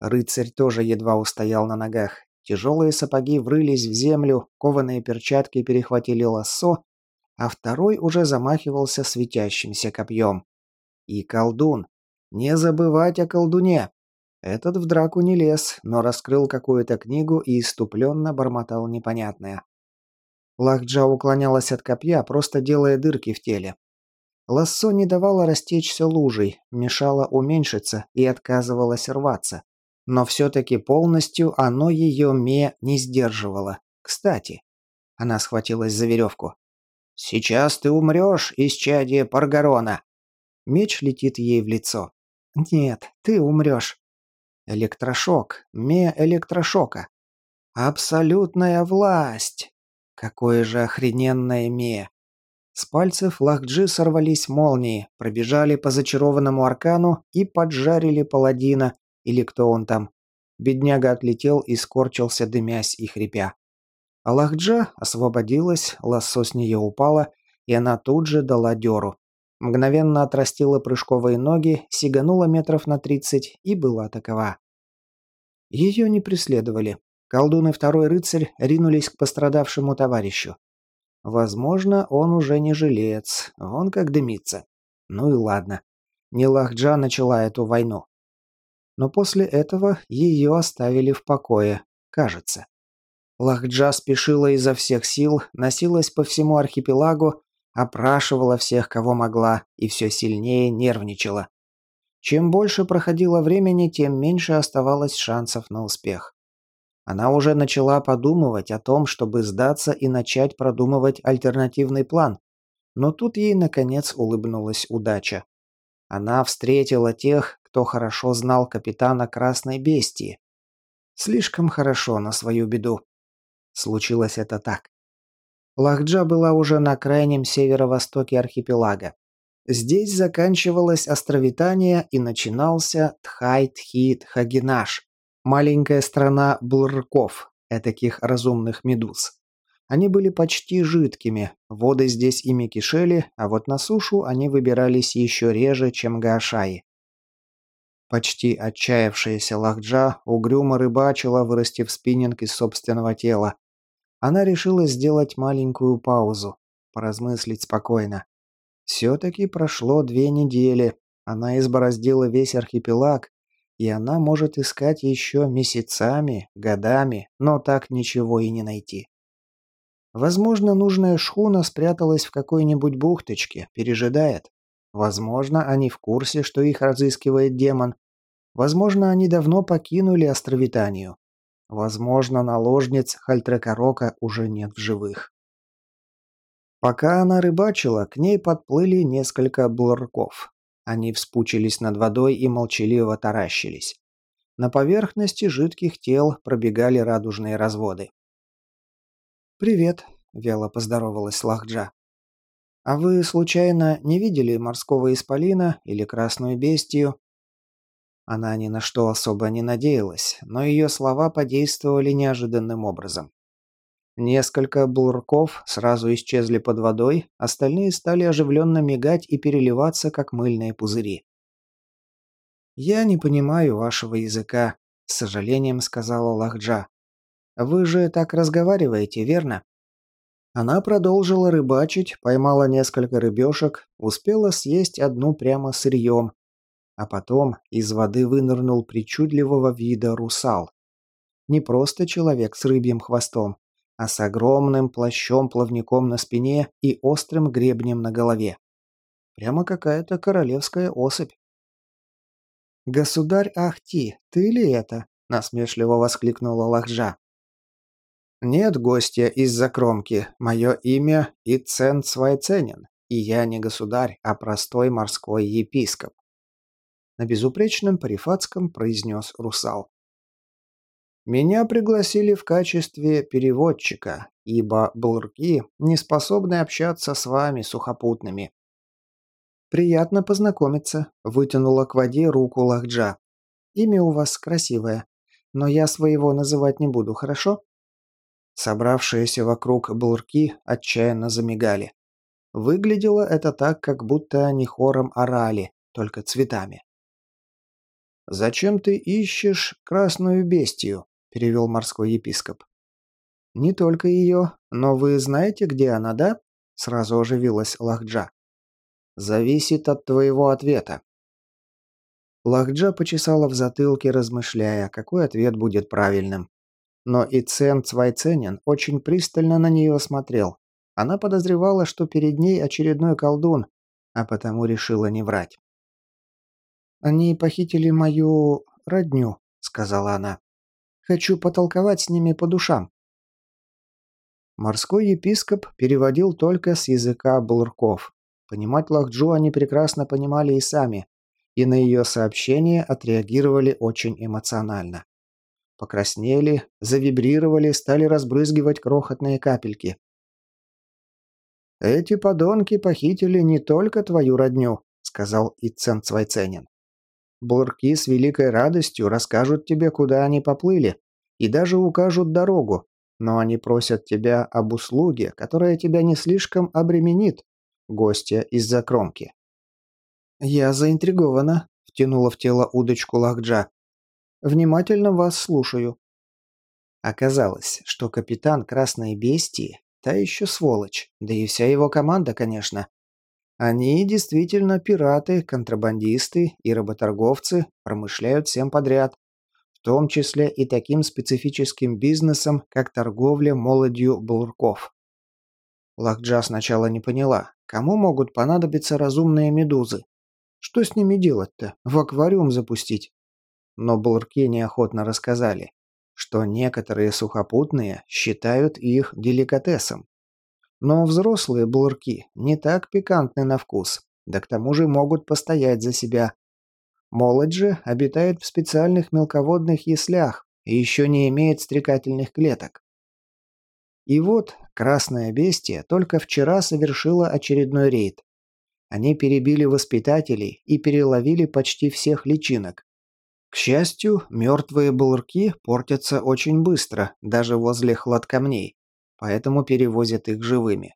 Рыцарь тоже едва устоял на ногах. тяжелые сапоги врылись в землю, кованые перчатки перехватили лассо, а второй уже замахивался светящимся копьем. И колдун. Не забывать о колдуне. Этот в драку не лез, но раскрыл какую-то книгу и иступленно бормотал непонятное. Лахджа уклонялась от копья, просто делая дырки в теле. Лассо не давало растечься лужей, мешало уменьшиться и отказывалось рваться. Но все-таки полностью оно ее ме не сдерживало. Кстати, она схватилась за веревку. «Сейчас ты умрешь, исчадие Паргарона!» Меч летит ей в лицо. «Нет, ты умрешь!» Электрошок, ме электрошока. Абсолютная власть! Какое же охрененное ме! С пальцев Лахджи сорвались молнии, пробежали по зачарованному аркану и поджарили паладина, или кто он там. Бедняга отлетел и скорчился, дымясь и хрипя. Аллахджа освободилась, лассо с нее упало, и она тут же дала дёру. Мгновенно отрастила прыжковые ноги, сиганула метров на тридцать и была такова. Ее не преследовали. Колдун и второй рыцарь ринулись к пострадавшему товарищу. Возможно, он уже не жилец, он как дымится. Ну и ладно. Не Лахджа начала эту войну. Но после этого ее оставили в покое, кажется. Лахджа спешила изо всех сил, носилась по всему архипелагу, опрашивала всех, кого могла, и все сильнее нервничала. Чем больше проходило времени, тем меньше оставалось шансов на успех. Она уже начала подумывать о том, чтобы сдаться и начать продумывать альтернативный план. Но тут ей, наконец, улыбнулась удача. Она встретила тех, кто хорошо знал капитана Красной Бестии. Слишком хорошо на свою беду. Случилось это так. Лахджа была уже на крайнем северо-востоке архипелага. Здесь заканчивалось островитание и начинался Тхай-Тхи-Тхагинаш, маленькая страна блрков, этаких разумных медуз. Они были почти жидкими, воды здесь ими кишели, а вот на сушу они выбирались еще реже, чем гаашаи. Почти отчаявшаяся Лахджа угрюмо рыбачила, вырастив спиннинг из собственного тела, она решила сделать маленькую паузу, поразмыслить спокойно. Все-таки прошло две недели, она избороздила весь архипелаг, и она может искать еще месяцами, годами, но так ничего и не найти. Возможно, нужная шхуна спряталась в какой-нибудь бухточке, пережидает. Возможно, они в курсе, что их разыскивает демон. Возможно, они давно покинули островитанию. Возможно, наложниц Хальтрекорока уже нет в живых. Пока она рыбачила, к ней подплыли несколько блурков. Они вспучились над водой и молчаливо таращились. На поверхности жидких тел пробегали радужные разводы. «Привет», — вяло поздоровалась Лахджа. «А вы, случайно, не видели морского исполина или красную бестию?» Она ни на что особо не надеялась, но ее слова подействовали неожиданным образом. Несколько блурков сразу исчезли под водой, остальные стали оживленно мигать и переливаться, как мыльные пузыри. «Я не понимаю вашего языка», — с сожалением сказала Лахджа. «Вы же так разговариваете, верно?» Она продолжила рыбачить, поймала несколько рыбешек, успела съесть одну прямо сырьем, а потом из воды вынырнул причудливого вида русал. Не просто человек с рыбьим хвостом, а с огромным плащом-плавником на спине и острым гребнем на голове. Прямо какая-то королевская особь. «Государь Ахти, ты ли это?» – насмешливо воскликнула Лахжа. «Нет, гостья из-за кромки. Мое имя Ицен Цвайценин, и я не государь, а простой морской епископ на безупречном парифатском произнес русал. «Меня пригласили в качестве переводчика, ибо блурки не способны общаться с вами, сухопутными». «Приятно познакомиться», — вытянула к воде руку Лахджа. «Имя у вас красивое, но я своего называть не буду, хорошо?» Собравшиеся вокруг блурки отчаянно замигали. Выглядело это так, как будто они хором орали, только цветами. «Зачем ты ищешь красную бестию?» – перевел морской епископ. «Не только ее, но вы знаете, где она, да?» Сразу оживилась Лахджа. «Зависит от твоего ответа». Лахджа почесала в затылке, размышляя, какой ответ будет правильным. Но и Цен Цвайценин очень пристально на нее смотрел. Она подозревала, что перед ней очередной колдун, а потому решила не врать. «Они похитили мою родню», — сказала она. «Хочу потолковать с ними по душам». Морской епископ переводил только с языка булрков. Понимать Лахджу они прекрасно понимали и сами, и на ее сообщение отреагировали очень эмоционально. Покраснели, завибрировали, стали разбрызгивать крохотные капельки. «Эти подонки похитили не только твою родню», — сказал Ицен Цвайценин. «Бурки с великой радостью расскажут тебе, куда они поплыли, и даже укажут дорогу, но они просят тебя об услуге, которая тебя не слишком обременит, гостя из-за кромки». «Я заинтригована», — втянула в тело удочку Лахджа. «Внимательно вас слушаю». Оказалось, что капитан Красной Бестии Та еще сволочь, да и вся его команда, конечно. Они действительно пираты, контрабандисты и работорговцы, промышляют всем подряд. В том числе и таким специфическим бизнесом, как торговля молодью булрков. Лахджа сначала не поняла, кому могут понадобиться разумные медузы. Что с ними делать-то? В аквариум запустить? Но булрки неохотно рассказали что некоторые сухопутные считают их деликатесом. Но взрослые блурки не так пикантны на вкус, да к тому же могут постоять за себя. Молодь же обитает в специальных мелководных яслях и еще не имеет стрекательных клеток. И вот Красное Бестие только вчера совершило очередной рейд. Они перебили воспитателей и переловили почти всех личинок. К счастью, мертвые булрки портятся очень быстро, даже возле хладкамней, поэтому перевозят их живыми.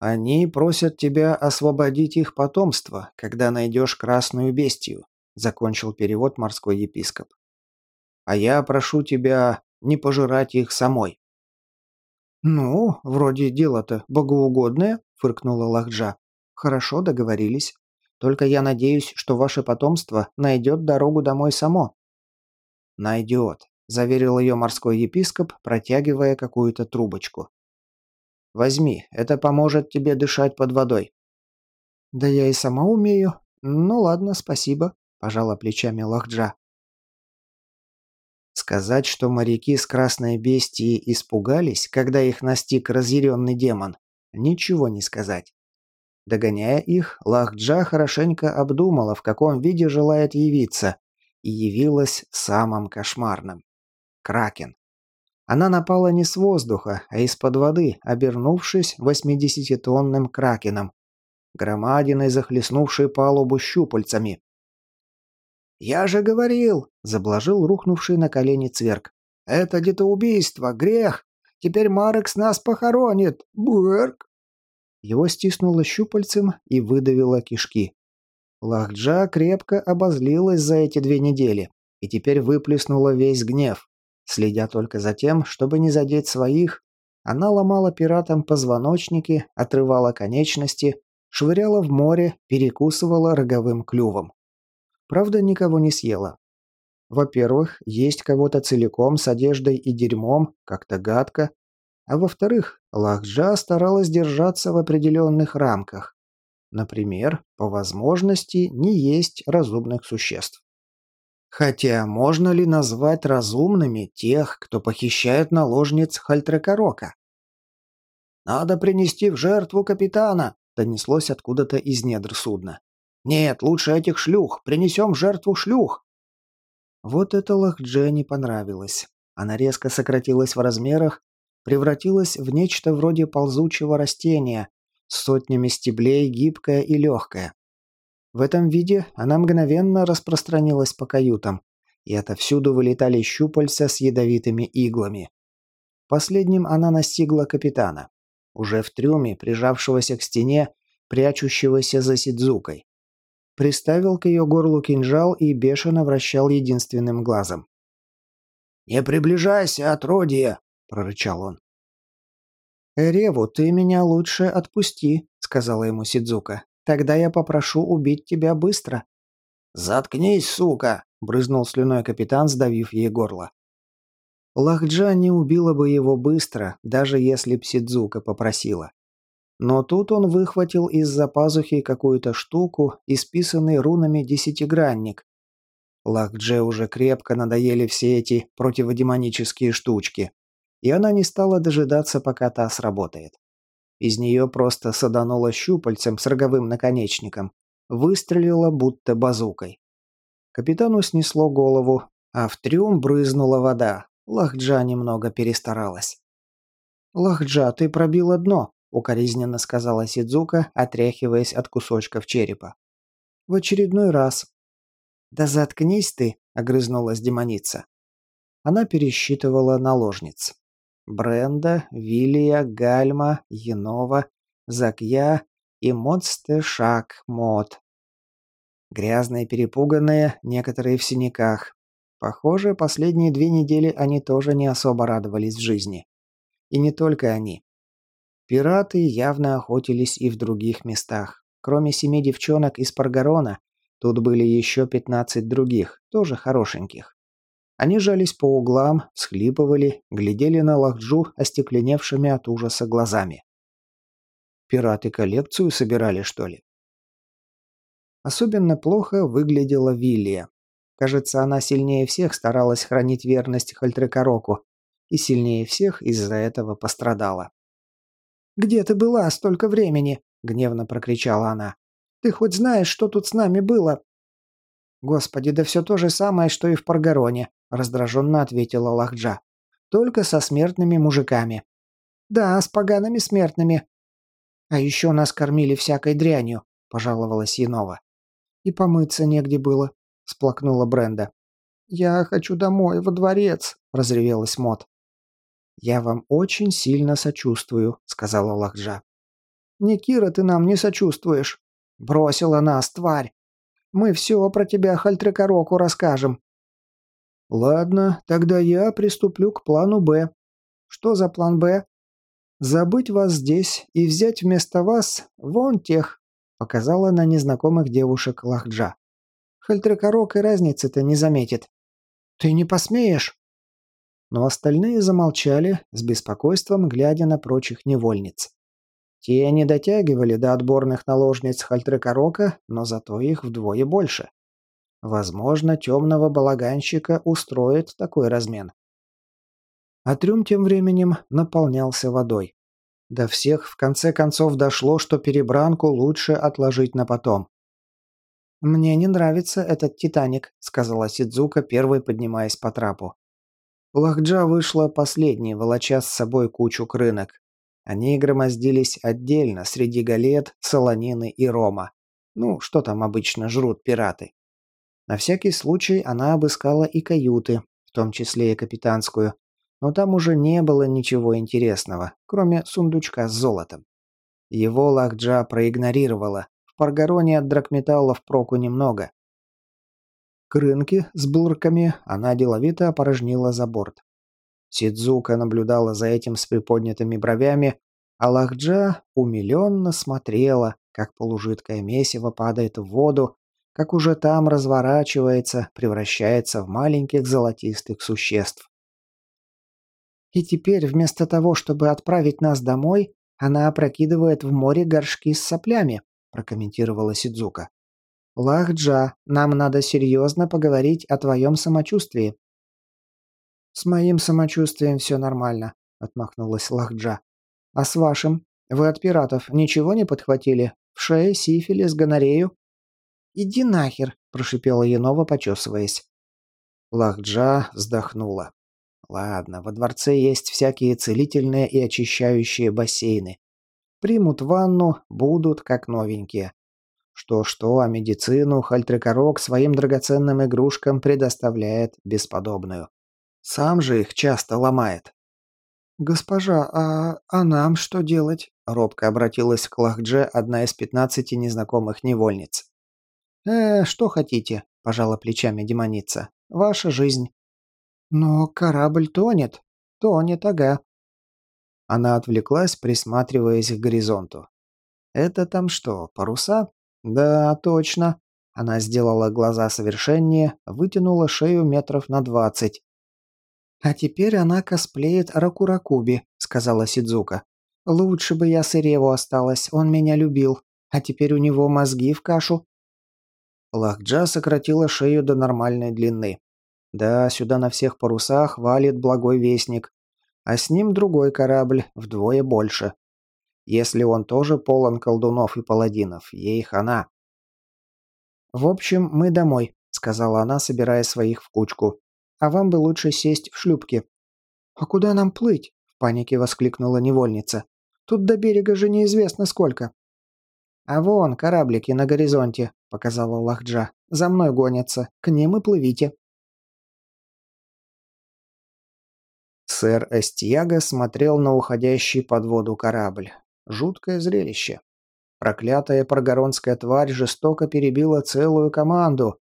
«Они просят тебя освободить их потомство, когда найдешь красную бестию», закончил перевод морской епископ. «А я прошу тебя не пожирать их самой». «Ну, вроде дело-то богоугодное», — фыркнула Лахджа. «Хорошо, договорились. Только я надеюсь, что ваше потомство найдет дорогу домой само». «Найдет», – заверил ее морской епископ, протягивая какую-то трубочку. «Возьми, это поможет тебе дышать под водой». «Да я и сама умею. Ну ладно, спасибо», – пожала плечами Лахджа. Сказать, что моряки с Красной Бестии испугались, когда их настиг разъяренный демон, ничего не сказать. Догоняя их, Лахджа хорошенько обдумала, в каком виде желает явиться, и явилась самым кошмарным. Кракен. Она напала не с воздуха, а из-под воды, обернувшись восьмидесятитонным кракеном, громадиной захлестнувшей палубу щупальцами. «Я же говорил!» – заблажил рухнувший на колени цверк. «Это детоубийство, грех! Теперь Марекс нас похоронит! Буэрк!» Его стиснуло щупальцем и выдавило кишки. Лахджа крепко обозлилась за эти две недели и теперь выплеснула весь гнев. Следя только за тем, чтобы не задеть своих, она ломала пиратам позвоночники, отрывала конечности, швыряла в море, перекусывала роговым клювом. Правда, никого не съела. Во-первых, есть кого-то целиком с одеждой и дерьмом, как-то гадко, а во-вторых, Лахджа старалась держаться в определенных рамках. Например, по возможности не есть разумных существ. Хотя можно ли назвать разумными тех, кто похищает наложниц Хальтрекорока? «Надо принести в жертву капитана», — донеслось откуда-то из недр судна. «Нет, лучше этих шлюх. Принесем в жертву шлюх». Вот это Лахдже не понравилось. Она резко сократилась в размерах превратилась в нечто вроде ползучего растения, с сотнями стеблей, гибкое и легкое. В этом виде она мгновенно распространилась по каютам, и отовсюду вылетали щупальца с ядовитыми иглами. Последним она настигла капитана, уже в трюме, прижавшегося к стене, прячущегося за Сидзукой. Приставил к ее горлу кинжал и бешено вращал единственным глазом. «Не приближайся, отродье!» – прорычал он. «Реву, ты меня лучше отпусти», – сказала ему Сидзука. «Тогда я попрошу убить тебя быстро». «Заткнись, сука!» – брызнул слюной капитан, сдавив ей горло. Лахджа не убила бы его быстро, даже если б Сидзука попросила. Но тут он выхватил из-за пазухи какую-то штуку, исписанный рунами десятигранник. Лахдже уже крепко надоели все эти противодемонические штучки, и она не стала дожидаться, пока та сработает. Из нее просто саданула щупальцем с роговым наконечником, выстрелила будто базукой. Капитану снесло голову, а в трюм брызнула вода, Лахджа немного перестаралась. «Лахджа, ты пробила дно», — укоризненно сказала Сидзука, отряхиваясь от кусочков черепа. «В очередной раз». «Да заткнись ты», — огрызнулась демоница. Она пересчитывала наложниц. Бренда, Вилия, Гальма, Янова, Закья и Модстешак Мод. Грязные, перепуганные, некоторые в синяках, Похоже, последние две недели они тоже не особо радовались жизни. И не только они. Пираты явно охотились и в других местах. Кроме семи девчонок из Паргарона, тут были еще пятнадцать других, тоже хорошеньких. Они жались по углам, всхлипывали, глядели на Лахджу остекленевшими от ужаса глазами. Пираты коллекцию собирали, что ли? Особенно плохо выглядела Виллия. Кажется, она сильнее всех старалась хранить верность Хальтрекороку, и сильнее всех из-за этого пострадала. «Где ты была столько времени?» – гневно прокричала она. «Ты хоть знаешь, что тут с нами было?» «Господи, да все то же самое, что и в Паргароне», – раздраженно ответила Лахджа. «Только со смертными мужиками». «Да, с погаными смертными». «А еще нас кормили всякой дрянью», – пожаловалась Янова. «И помыться негде было. – сплакнула Бренда. «Я хочу домой, во дворец», – разревелась Мот. «Я вам очень сильно сочувствую», – сказала Лахджа. «Не Кира ты нам не сочувствуешь. Бросила нас, тварь. Мы все про тебя Хальтрекороку расскажем». «Ладно, тогда я приступлю к плану «Б». Что за план «Б»?» «Забыть вас здесь и взять вместо вас вон тех», – показала на незнакомых девушек Лахджа. Хальтрекорок и разницы-то не заметит. Ты не посмеешь? Но остальные замолчали, с беспокойством глядя на прочих невольниц. Те не дотягивали до отборных наложниц Хальтрекорока, но зато их вдвое больше. Возможно, темного балаганщика устроит такой размен. А трюм тем временем наполнялся водой. До всех в конце концов дошло, что перебранку лучше отложить на потом. «Мне не нравится этот «Титаник», — сказала Сидзука, первой поднимаясь по трапу. Лахджа вышла последней, волоча с собой кучу крынок. Они громоздились отдельно среди галет, солонины и рома. Ну, что там обычно жрут пираты. На всякий случай она обыскала и каюты, в том числе и капитанскую, но там уже не было ничего интересного, кроме сундучка с золотом. Его Лахджа проигнорировала, в Паргароне от драгметаллов проку немного. К рынке с блурками она деловито опорожнила за борт. Сидзука наблюдала за этим с приподнятыми бровями, а Лахджа умиленно смотрела, как полужидкое месиво падает в воду, как уже там разворачивается, превращается в маленьких золотистых существ. И теперь вместо того, чтобы отправить нас домой, она опрокидывает в море горшки с соплями, прокомментировала Сидзука. «Лахджа, нам надо серьезно поговорить о твоем самочувствии». «С моим самочувствием все нормально», — отмахнулась Лахджа. «А с вашим? Вы от пиратов ничего не подхватили? В шее сифилис, гонорею?» «Иди нахер», — прошипела Янова, почесываясь. Лахджа вздохнула. «Ладно, во дворце есть всякие целительные и очищающие бассейны. Примут ванну, будут как новенькие. Что-что, а медицину Хальтрекорок своим драгоценным игрушкам предоставляет бесподобную. Сам же их часто ломает. «Госпожа, а, а нам что делать?» – робко обратилась к Лахдже одна из пятнадцати незнакомых невольниц. «Э, что хотите?» – пожала плечами демоница. «Ваша жизнь». «Но корабль тонет. Тонет, ага». Она отвлеклась, присматриваясь к горизонту. «Это там что, паруса?» «Да, точно». Она сделала глаза совершеннее, вытянула шею метров на двадцать. «А теперь она косплеит Ракуракуби», — сказала Сидзука. «Лучше бы я с Иреву осталась, он меня любил. А теперь у него мозги в кашу». Лахджа сократила шею до нормальной длины. Да, сюда на всех парусах валит благой вестник. А с ним другой корабль, вдвое больше. Если он тоже полон колдунов и паладинов, ей хана. «В общем, мы домой», — сказала она, собирая своих в кучку. «А вам бы лучше сесть в шлюпки». «А куда нам плыть?» — в панике воскликнула невольница. «Тут до берега же неизвестно сколько». «А вон кораблики на горизонте», — показала Лахджа. «За мной гонятся. К ним и плывите». Сэр Эстьяго смотрел на уходящий под воду корабль. Жуткое зрелище. Проклятая прогоронская тварь жестоко перебила целую команду.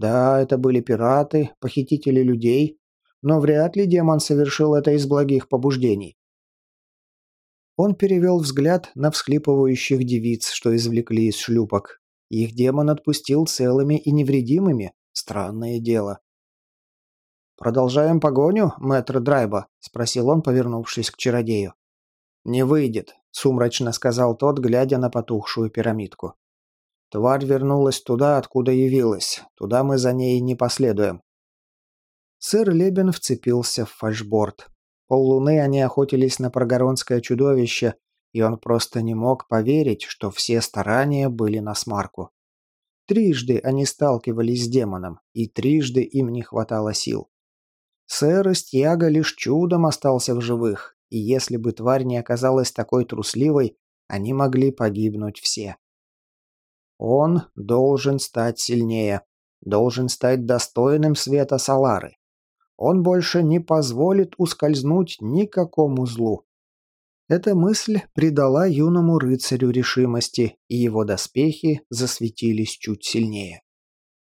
Да, это были пираты, похитители людей, но вряд ли демон совершил это из благих побуждений. Он перевел взгляд на всхлипывающих девиц, что извлекли из шлюпок. Их демон отпустил целыми и невредимыми. Странное дело. «Продолжаем погоню, мэтр Драйба?» – спросил он, повернувшись к чародею. «Не выйдет», – сумрачно сказал тот, глядя на потухшую пирамидку. «Тварь вернулась туда, откуда явилась. Туда мы за ней не последуем». Сэр Лебен вцепился в фальшборд. Поллуны они охотились на прогоронское чудовище, и он просто не мог поверить, что все старания были на смарку. Трижды они сталкивались с демоном, и трижды им не хватало сил. Сэр Истьяга лишь чудом остался в живых, и если бы тварь не оказалась такой трусливой, они могли погибнуть все. Он должен стать сильнее, должен стать достойным света Салары. Он больше не позволит ускользнуть никакому злу. Эта мысль придала юному рыцарю решимости, и его доспехи засветились чуть сильнее.